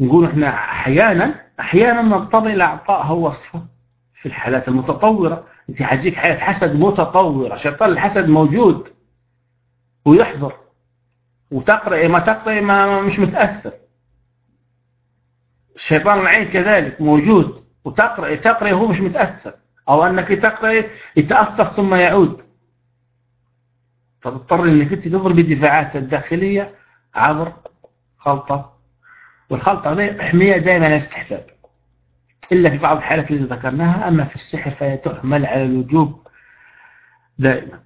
نقول إحنا أحيانا أحيانا نضطر إلى إعطائها وصفة في الحالات المتطورة. أنت حجيك حالة حسد متطورة شيطان الحسد موجود ويحضر وتقرأ ما تقرأ ما مش متأثر. الشيطان العين كذلك موجود وتقرأ تقرأ وهو مش متأثر. أو أنك تقرأ يتأثر ثم يعود. فتضطر أنك أنت تضرب الدفاعات الداخلية عبر خلطة والخلطة محمية دائما استحباب. إلا في بعض الحالات اللي ذكرناها أما في السحر فهي تحمل على الوجوب دائما.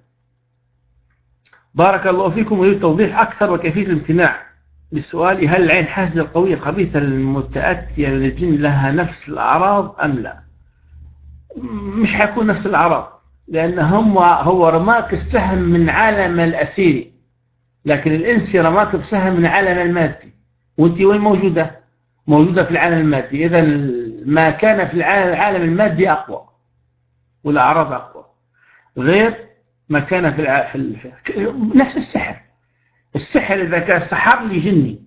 بارك الله فيكم ويريد توضيح أكثر وكيفية الامتناع. بالسؤال هل العين حاسدة القوية الخبيثة المتأتية للجن لها نفس الأعراض أم لا؟ مش حيكون نفس الأعراض لأن هم هو رماك السهم من عالم الأسيري. لكن الإنسي رماك بسهم من عالم المادي. وانت وين موجودة؟ موجودة في العالم المادي. إذا ما كان في العالم المادي أقوى والأعراض أقوى. غير ما كان في, في نفس السحر. السحر إذا كان سحر لي جني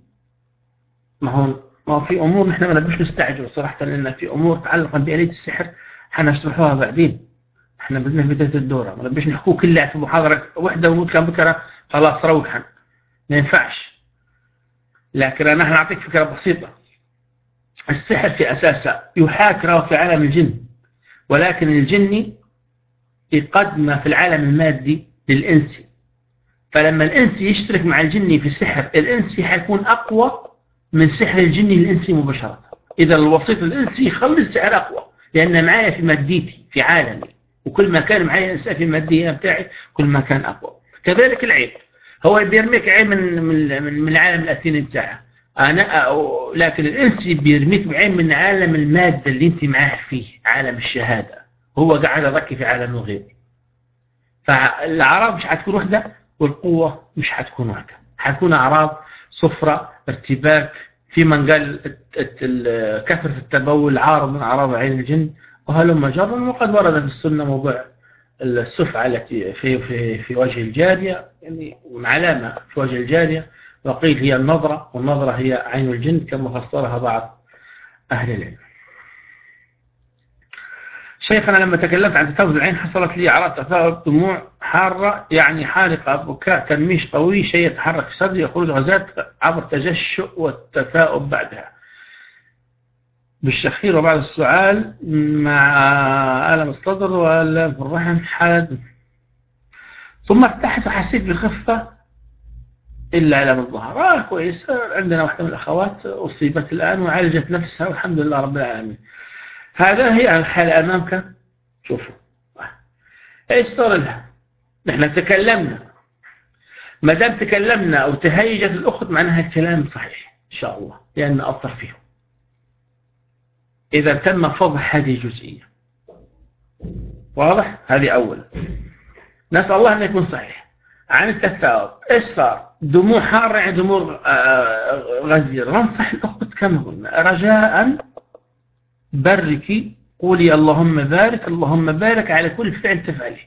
ما هو ما في أمور نحن ما نبيش نستعجل صراحة لأن في أمور تعلقا بآلية السحر حنشرحوها بعدين. إحنا بدنا في بداية الدورة. ما نبيش نحكوه كلها في محاضرة واحدة ونقول كان بكرة خلاص روحا. ما ينفعش. لكن أنا نعطيك فكرة بسيطة. السحر في أساسه يحاكره في عالم الجن ولكن الجني يقدم في العالم المادي للإنسي فلما الإنسي يشترك مع الجني في السحر الإنسي حيكون أقوى من سحر الجني للإنسي مباشرة. إذا الوسيط الإنسي يخلي السحر أقوى لأن معايا في ماديتي في عالمي. وكل ما كان معايا إنسان في المادية بتاعي كل ما كان أقوى. كذلك العين هو بيرميك عين من من من العالم الأثيري بتاعه. أنا لكن الإنسي بيرميك بعين من عالم المادة اللي أنت معاه فيه عالم الشهادة. هو قاعد يركي في عالم الغيب. فالأعراض مش حتكون وحدة والقوة مش حتكون وحدة حتكون أعراض صفرة ارتباك. في من قال كثرة التبول عارض من أعراض عين الجن. وهلما جرا وقد ورد في السنة موضوع السفعة التي في في في وجه الجارية يعني علامة في وجه الجارية وقيل هي النظرة والنظرة هي عين الجن كما فسرها بعض أهل العلم. شيخنا لما تكلمت عن تثاؤب العين حصلت لي أعراض تثاؤب دموع حارة يعني حارقة بكاء تنميش قوي شيء يتحرك في صدري يخرج غازات عبر التجشؤ والتثاؤب بعدها. بالشخير وبعد السؤال مع ألم الصدر وألم في الرحم حاد. ثم ارتحت وحسيت بخفة إلا ألم الظهر. آه كويس. عندنا واحدة من الأخوات أصيبت الآن وعالجت نفسها والحمد لله رب العالمين. هذا هي الحالة أمامك. شوفوا. إيش صار لها؟ نحن تكلمنا. ما دام تكلمنا أو تهيجت الأخت معناها الكلام صحيح إن شاء الله لأن أثر فيهم. إذا تم فضح هذه جزئية. واضح؟ هذه أول. نسأل الله أن يكون صحيح. عن التثاؤب إيش صار دموع حارة يعني دموع آه، غزيرة ننصح الأخت كما قلنا. رجاء بركي قولي اللهم بارك اللهم بارك على كل فعل تفعله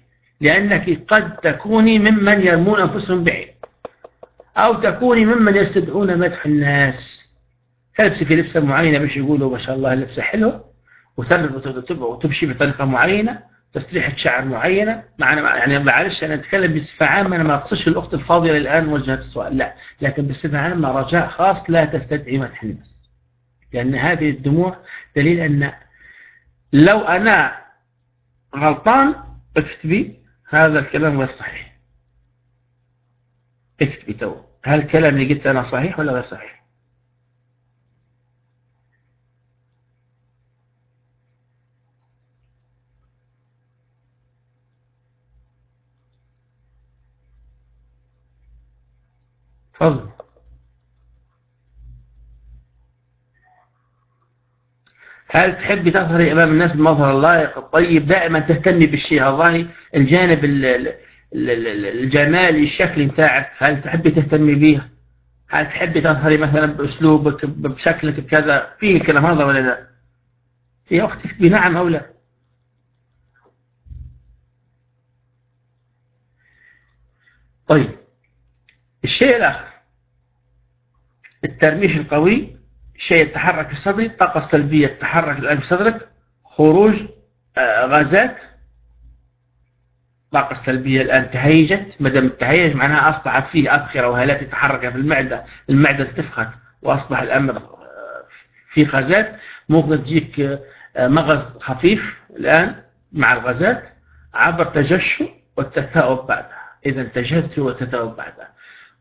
لأنك قد تكوني ممن يرمون أنفسهم بعين. أو تكوني ممن يستدعون مدح الناس. تلبسي في لبسة معينة باش يقولوا ما شاء الله اللبسة حلوة وتمشي بطريقة معينة تسريحة شعر معينة. معنا يعني معلش أنا أتكلم بصفة عامة أنا ما أقصدش الأخت الفاضلة الآن وجهت السؤال لا. لكن بصفة عامة رجاء خاص لا تستدعي مدح الناس لأن هذه الدموع دليل أن لو أنا غلطان اكتبي هذا الكلام غير صحيح. اكتبي تو. هل الكلام اللي قلت أنا صحيح ولا غير صحيح؟ تفضل. هل تحبي تظهري أمام الناس بمظهر اللائق الطيب دائما تهتمي بالشيء هذا الجانب الجمالي الشكلي بتاعك هل تحبي تهتمي به هل تحبي تظهري مثلا بأسلوبك بشكلك بكذا؟ فيه الكلام هذا ولا لا؟ يا أختي بنعم أو لا؟ طيب. الشيء الآخر. الترميش القوي شيء يتحرك في صدري الطاقة السلبية تتحرك الآن في صدرك خروج آه، غازات. الطاقة السلبية الآن تهيجت ما دام تهيج معناها أصبحت فيه أبخرة وهالات تتحرك في المعدة المعدة تفخت وأصبح الأمر آه، في غازات. ممكن تجيك آه، مغز خفيف الآن مع الغازات عبر تجشؤ والتثاؤب بعدها. إذا تجشؤ والتثاؤب بعدها.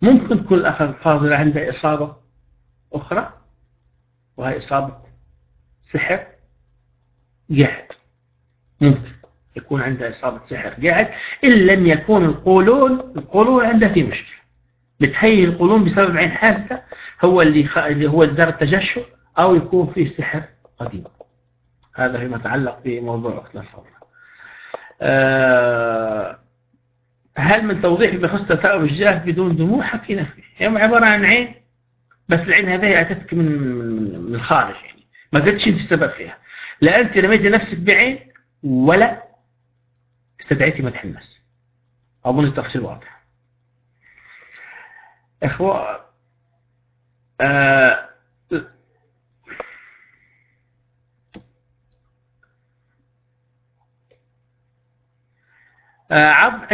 ممكن كل أخ الفاضل عنده إصابة أخرى وهي إصابة سحر قاعد ممكن يكون عنده إصابة سحر قاعد إن لم يكون القولون القولون عنده في مشكلة. بتهيئ القولون بسبب عين حاسدة هو اللي خ... اللي هو دار التجشؤ أو يكون فيه سحر قديم. هذا فيما يتعلق بموضوع أختنا الفاضلة آه هل من توضيح بخصوص تثاؤب الجاه بدون دموع؟ حكينا فيه هي عبارة عن عين بس العين هذه أتتك من, من, الخارج يعني. ما قلتش أنت السبب فيها. لا أنت رميتي نفسك بعين ولا استدعيتي مدح الناس. أظن التفصيل واضح. إخوة آه آه عب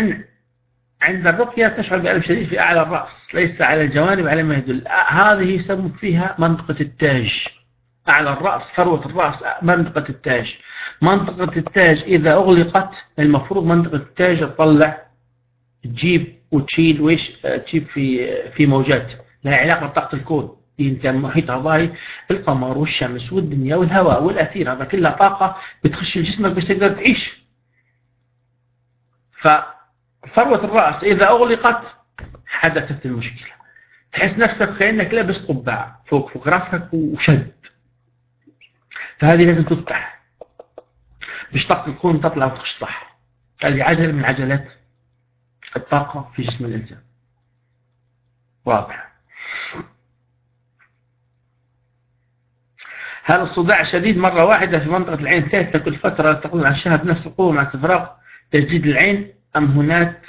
عند الرقية تشعر بألم شديد في أعلى الرأس ليس على الجوانب على ما يدل. هذه يسمى فيها منطقة التاج. أعلى الرأس فروة الرأس منطقة التاج. منطقة التاج إذا أغلقت المفروض منطقة التاج تطلع تجيب وتشيل ويش تجيب في في موجات. لها علاقة بطاقة الكون. انت محيط ظاهر القمر والشمس والدنيا والهواء والأثير هذا كلها طاقة بتخش لجسمك بس تقدر تعيش. ف فروة الرأس إذا أغلقت حدثت المشكلة. تحس نفسك كأنك لابس قبعة فوق فوق رأسك وشد. فهذه لازم تفتح. مش طاقة تكون تطلع وتشطح هذه عجلة من عجلات الطاقة في جسم الإنسان. واضح. هل الصداع شديد. مرة واحدة في منطقة العين الثالثة كل فترة تقول عن شهر بنفس القوة مع استفراغ تجديد العين. أم هناك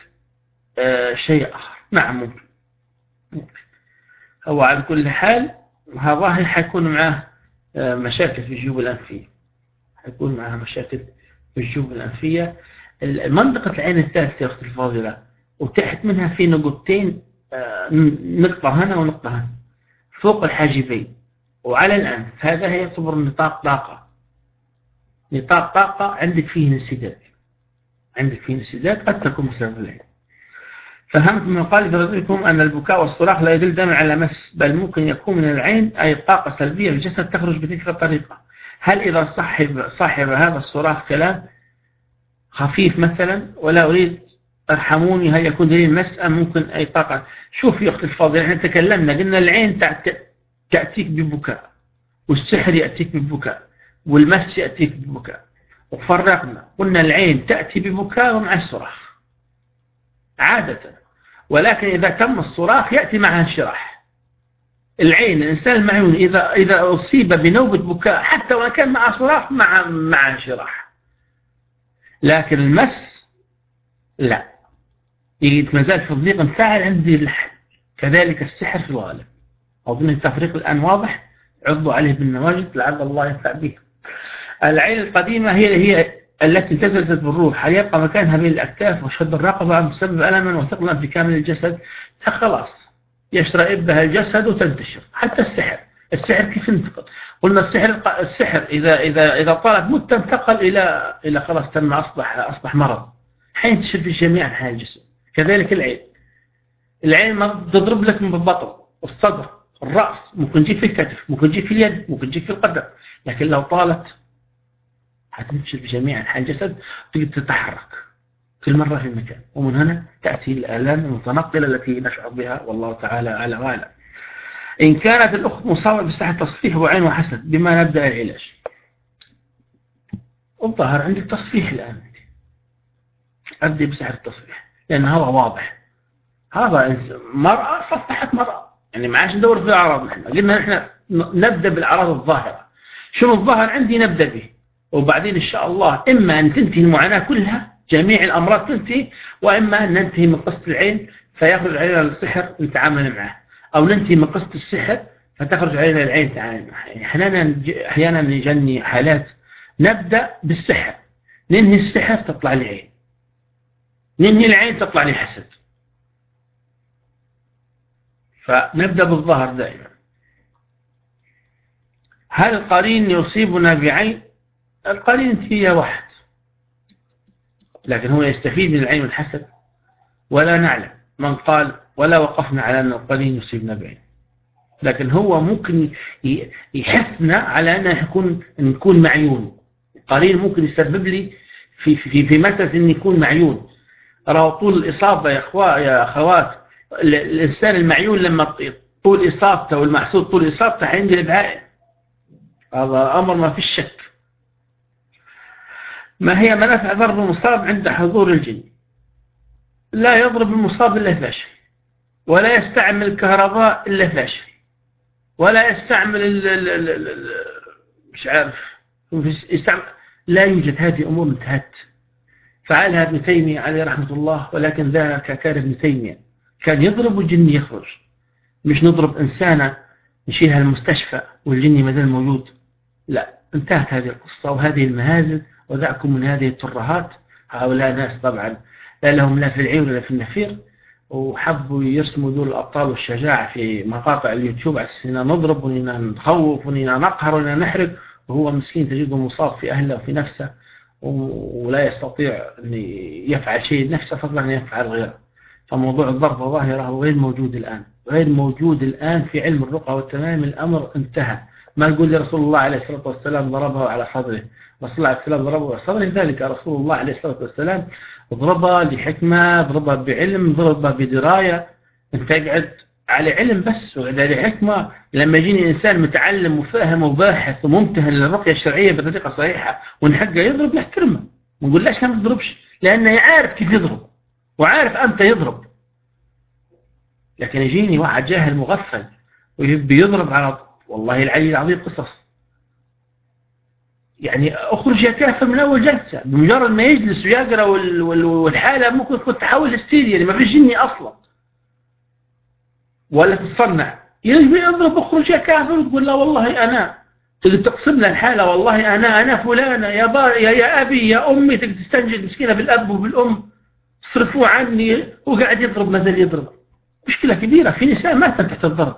آه شيء آخر؟ نعم ممكن. هو على كل حال هذا حيكون معه آه مشاكل في الجيوب الأنفية؟ حيكون معها مشاكل في الجيوب الأنفية. منطقة العين الثالثة يا أختي الفاضلة وتحت منها في نقطتين آه نقطة هنا ونقطة هنا. فوق الحاجبين. وعلى الأنف هذا يعتبر نطاق طاقة. نطاق طاقة عندك فيه انسداد. عندك في انسداد قد تكون بسبب العين فهمت من قال برضيكم أن البكاء والصراخ لا يدل دائما على مس بل ممكن يكون من العين أي طاقة سلبية في الجسد تخرج بتلك الطريقة. هل إذا صاحب, صاحب هذا الصراخ كلام خفيف مثلا ولا أريد ارحموني هل يكون دليل مس أم ممكن أي طاقة؟ شوف يا أختي الفاضل إحنا تكلمنا قلنا العين تأتيك ببكاء والسحر يأتيك ببكاء والمس يأتيك ببكاء وفرقنا. قلنا العين تأتي ببكاء ومع الصراخ عادة. ولكن إذا تم الصراخ يأتي معها انشراح. العين الإنسان المعيون إذا, إذا أصيب بنوبة بكاء حتى وإن كان مع صراخ مع, مع انشراح. لكن المس لا. ما زال في الضيق مفاعل عندي اللحن كذلك السحر في الغالب. أظن التفريق الآن واضح. عضوا عليه بالنواجد لعل الله ينفع به العين القديمة هي هي التي انتزلت بالروح هل يبقى مكانها بين الأكتاف وشد الرقبة بسبب ألما وثقلا في كامل الجسد؟ خلاص. يشرئب بها الجسد وتنتشر حتى السحر. السحر كيف انتقل قلنا السحر السحر إذا إذا إذا طالت مدة انتقل إلى إلى خلاص تم أصبح أصبح مرض. حينتشر في جميع أنحاء الجسم. كذلك العين. العين مرض تضرب لك من البطن والصدر الرأس ممكن تجي في الكتف ممكن تجي في اليد ممكن تجي في القدم. لكن لو طالت حتنتشر في جميع أنحاء الجسد تتحرك كل مرة في مكان ومن هنا تأتي الآلام المتنقلة التي نشعر بها والله تعالى أعلى وأعلم. إن كانت الأخت مصابة بسحة تصفيح وعين وحسد بما نبدأ العلاج. الظاهر عندك تصفيح الآن. أبدأ بسحر التصفيح لأن هذا واضح. هذا مرأة صفحت مرأة. يعني ما عادش ندور في الأعراض نحن. قلنا نحن نبدأ بالأعراض الظاهرة. شنو الظاهر عندي نبدأ به؟ وبعدين إن شاء الله إما أن تنتهي المعاناة كلها جميع الأمراض تنتهي وإما أن ننتهي من قصة العين فيخرج علينا السحر نتعامل معه. أو ننتهي من قصة السحر فتخرج علينا العين تعامل معه. يعني أحيانا أحيانا يجني حالات. نبدأ بالسحر. ننهي السحر تطلع لي عين. ننهي العين تطلع لي حسد. فنبدأ بالظهر دائما. هل القرين يصيبنا بعين؟ القرين فيها واحد. لكن هو يستفيد من العين والحسد ولا نعلم من قال ولا وقفنا على أن القرين يصيبنا بعين لكن هو ممكن يحثنا على أن يكون نكون معيون. القرين ممكن يسبب لي في في في مسألة أن يكون معيون. راه طول الإصابة يا أخوات يا أخوات الإنسان المعيون لما طول إصابته والمحسود طول إصابته حينقلب عائل. هذا أمر ما فيش شك. ما هي منافع ضرب المصاب عند حضور الجن. لا يضرب المصاب إلا فاشل ولا يستعمل الكهرباء إلا فاشل ولا يستعمل ال ال ال مش عارف يستعمل لا يوجد هذه أمور انتهت. فعلها ابن تيمية عليه رحمة الله ولكن ذاك كان ابن تيمية. كان يضرب والجن يخرج. مش نضرب إنسانة نشيلها المستشفى والجن ما زال موجود. لا انتهت هذه القصة وهذه المهازل. ودعكم من هذه الترهات. هؤلاء ناس طبعا لا لهم لا في العين ولا في النفير وحبوا يرسموا دول الأبطال والشجاعة في مقاطع اليوتيوب على أساس نضرب وننا نخوف وننا نقهر وننا نحرق وهو مسكين تجده مصاب في أهله وفي نفسه ولا يستطيع أن يفعل شيء نفسه فضلا أن يفعل غيره. فموضوع الضرب ظاهره غير موجود الآن غير موجود الآن في علم الرقى والتمام الأمر انتهى. ما يقول لي رسول الله عليه الصلاة والسلام ضربه على صدره. رسول الله عليه السلام ضربه صدره ذلك رسول الله عليه الصلاة والسلام ضربه لحكمة ضربه بعلم ضربه بدراية. انت قاعد على علم بس وعلى حكمة لما يجيني إنسان متعلم وفاهم وباحث وممتهن للرقية الشرعية بطريقة صحيحة ونحقه يضرب نحترمه ونقول ليش ما تضربش لأنه يعرف كيف يضرب وعارف أمتى يضرب. لكن يجيني واحد جاهل مغفل ويبي يضرب على والله العلي العظيم قصص. يعني أخرج يا كافر من أول جلسة بمجرد ما يجلس ويقرأ والحالة ممكن تكون تحول لستيريا يعني ما فيش جني أصلا. ولا تتصنع. يجي يضرب أخرج يا كافر وتقول لا والله تقدر تقسم له الحالة والله أنا أنا فلانة يا, با يا, يا أبي يا أمي. تقدر تستنجد مسكينة بالأب وبالأم صرفوه عني وقاعد يضرب مثل يضرب. مشكلة كبيرة في نساء ماتت تحت الضرب.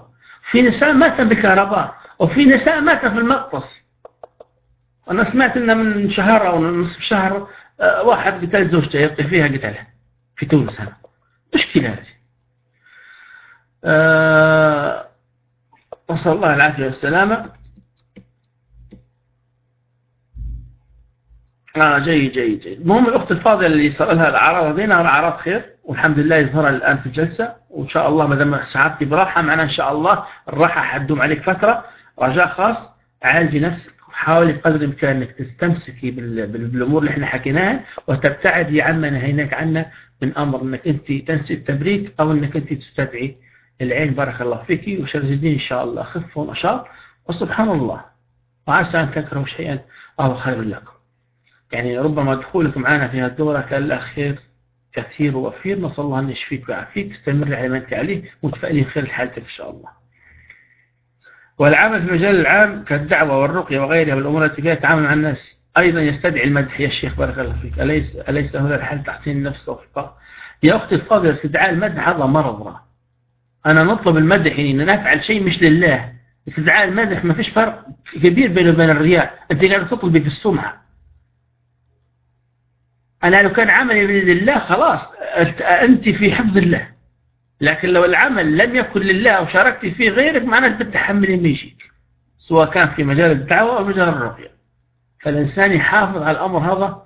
في نساء ماتت بكهرباء وفي نساء ماتت في المقص. أنا سمعت إن من شهر أو نصف شهر آه، واحد قتل زوجته يبقي فيها قتلها في تونس. هنا مشكلة هذه. أه نسأل الله العافية والسلامة. آه جيد جيد جيد. المهم الأخت الفاضلة اللي صار لها الأعراض هذين أعراض خير. والحمد لله يظهرها الآن في الجلسة. وإن شاء الله ما دام سعادتي براحة معنا إن شاء الله الراحة حتدوم عليك فترة. رجاء خاص عالجي نفسك. وحاولي بقدر الإمكان أنك تستمسكي بالأمور اللي إحنا حكيناها وتبتعدي عما نهيناك عنه من أمر أنك أنت تنسي التبريك أو أنك أنت تستدعي العين. بارك الله فيك وشرزدين إن شاء الله. خف ونشاط. وسبحان الله. وعسى أن تكرهوا شيئا. أو خير لكم. يعني ربما دخولك معنا في هذه الدورة كان له خير كثير ووفير نسأل الله أن يشفيك ويعافيك. استمر على ما أنت عليه. متفائلين خير حالتك إن شاء الله. والعمل في المجال العام كالدعوة والرقية وغيرها من الأمور التي فيها تعامل مع الناس. أيضا يستدعي المدح يا الشيخ بارك الله فيك. أليس, أليس هذا الحل تحسين النفس وفقه؟ يا أختي الفاضلة استدعاء المدح هذا مرض. أنا نطلب المدح يعني أن نفعل شيء مش لله. استدعاء المدح ما فيش فرق كبير بينه وبين الرياء. أنت قاعد تطلبي في السمعة. أنا لو كان عملي لله خلاص أنت في حفظ الله. لكن لو العمل لم يكن لله أو شاركت فيه غيرك معناه بتحمل ما يجيك سواء كان في مجال الدعوة أو مجال الرقية. فالإنسان يحافظ على الأمر هذا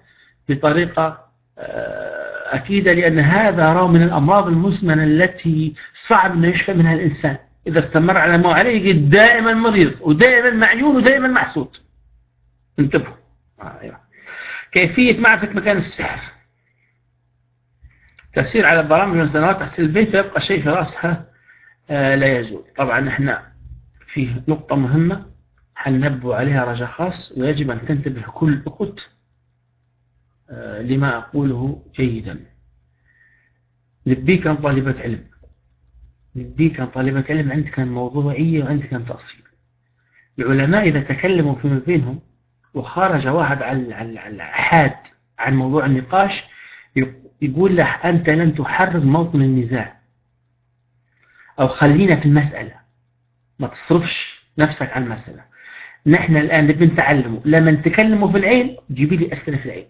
بطريقة آه، أكيدة لأن هذا رأى من الأمراض المزمنة التي صعب أن يشفى منها الإنسان. إذا استمر على ما عليه دائما مريض ودائما معيون ودائما محسود. انتبهوا. آه أيوه. كيفية معرفة مكان السحر. تسير على برامج من سنوات تحصيل البيت فيبقى شيء في رأسها آه لا يزول. طبعا إحنا في نقطة مهمة حننبه عليها رجاء خاص؟ ويجب أن تنتبه كل أخت آه لما أقوله جيدا. نبيك أن طالبة علم. نبيك أن طالبة علم عندك موضوعية وعندك تأصيل. العلماء إذا تكلموا فيما بينهم وخرج واحد على الحاد عن موضوع النقاش يقول له أنت لن تحرر موطن النزاع. أو خلينا في المسألة. ما تصرفش نفسك عن المسألة. نحن الآن نبي نتعلمه. لما نتكلموا في العين جيبي لي أسئلة في العين.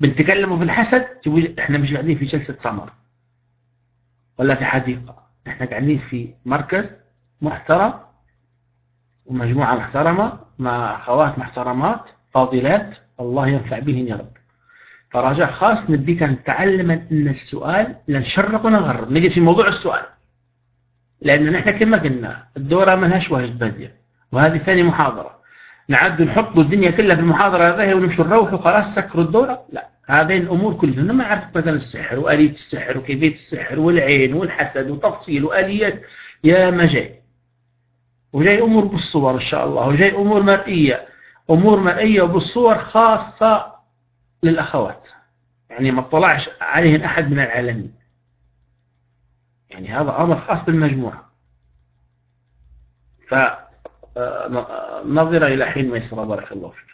بنتكلموا في الحسد جيبي لي إحنا مش قاعدين في جلسة سمر. ولا في حديقة. إحنا قاعدين في مركز محترم ومجموعة محترمة مع أخوات محترمات فاضلات. الله ينفع بهن يا رب. فرجاء خاص نبيك نتعلم أن السؤال لا نشرق ونغرب نجي في موضوع السؤال. لأن نحن كما قلنا الدورة ما لهاش وجه بادية وهذه ثاني محاضرة. نعد نحط الدنيا كلها في المحاضرة هذه ونمشي نروح وخلاص سكروا الدورة؟ لا. هذه الأمور كلها ما عرفت مثلا السحر وآلية السحر وكيفية السحر والعين والحسد وتفصيل وآليات. يا ما جاي. وجاي أمور بالصور إن شاء الله. وجاي أمور مرئية. أمور مرئية وبالصور خاصة للأخوات. يعني ما اطلعش عليهن أحد من العالمين. يعني هذا أمر خاص بالمجموعة. فنظر إلى حين ميسر بارك الله فيك.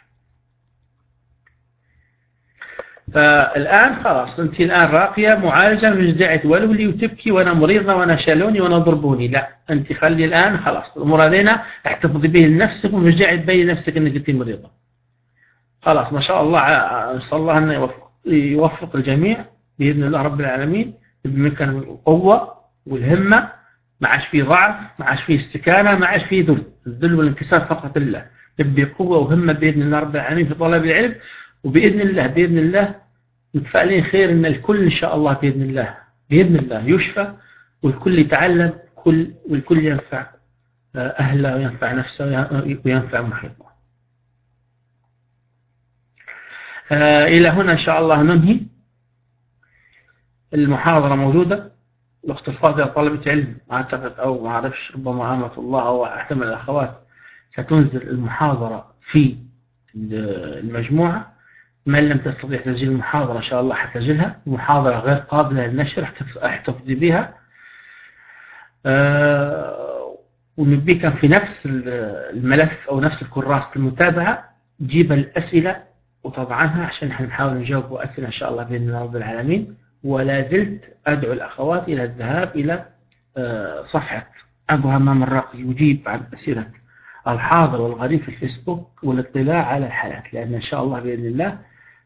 فالآن خلاص أنت الآن راقية معالجة مش داعي تولولي وتبكي وأنا مريضة وأنا شالوني وأنا ضربوني. لا أنت خلي الآن خلاص الأمور هذينا احتفظي به لنفسك ومش داعي تبين نفسك أنك أنت مريضة. خلاص ما شاء الله نسأل الله أن يوفق, يوفق الجميع بإذن الله رب العالمين بمكان القوة والهمة ما عادش فيه ضعف ما عادش فيه استكانة ما عادش فيه ذل. الذل والانكسار فقط لله. نبي قوة وهمة بإذن الله رب العالمين في طلب العلم وبإذن الله بإذن الله متفائلين خير أن الكل إن شاء الله بإذن الله. بإذن الله يشفى والكل يتعلم كل والكل ينفع أهله وينفع نفسه وينفع محيطه آه، إلى هنا إن شاء الله ننهي. المحاضرة موجودة. الأخت الفاضلة طلبة علم أعتقد أو ما أعرفش ربما عامة الله أو أحتمل الأخوات ستنزل المحاضرة في المجموعة. من لم تستطيع تسجيل المحاضرة إن شاء الله حسجلها المحاضرة غير قابلة للنشر احتفظي بها. أه ونبيك في نفس الملف أو نفس الكراس المتابعة. جيب الأسئلة وطبعاها عشان إحنا نحاول نجاوب أسئلة إن شاء الله بإذن الله رب العالمين. ولا زلت أدعو الأخوات إلى الذهاب إلى آه، صفحة أبو همام الراقي يجيب عن أسئلة الحاضر والغريب في الفيسبوك والاطلاع على الحالات لأن إن شاء الله بإذن الله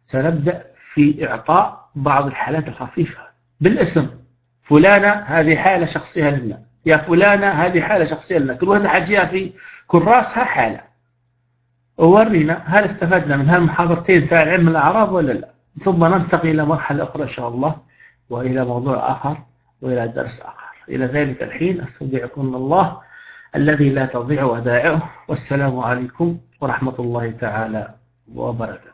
سنبدأ في إعطاء بعض الحالات الخفيفة بالاسم. فلانة هذه حالة شخصية لنا. يا فلانة هذه حالة شخصية لنا. كل واحدة حاجيها في كراسها حالة. وورينا هل استفدنا من هالمحاضرتين في علم الأعراض ولا لا؟ ثم ننتقل إلى مرحلة أخرى إن شاء الله وإلى موضوع آخر وإلى درس آخر. إلى ذلك الحين أستودعكم الله الذي لا تضيع ودائعه. والسلام عليكم ورحمة الله تعالى وبركاته.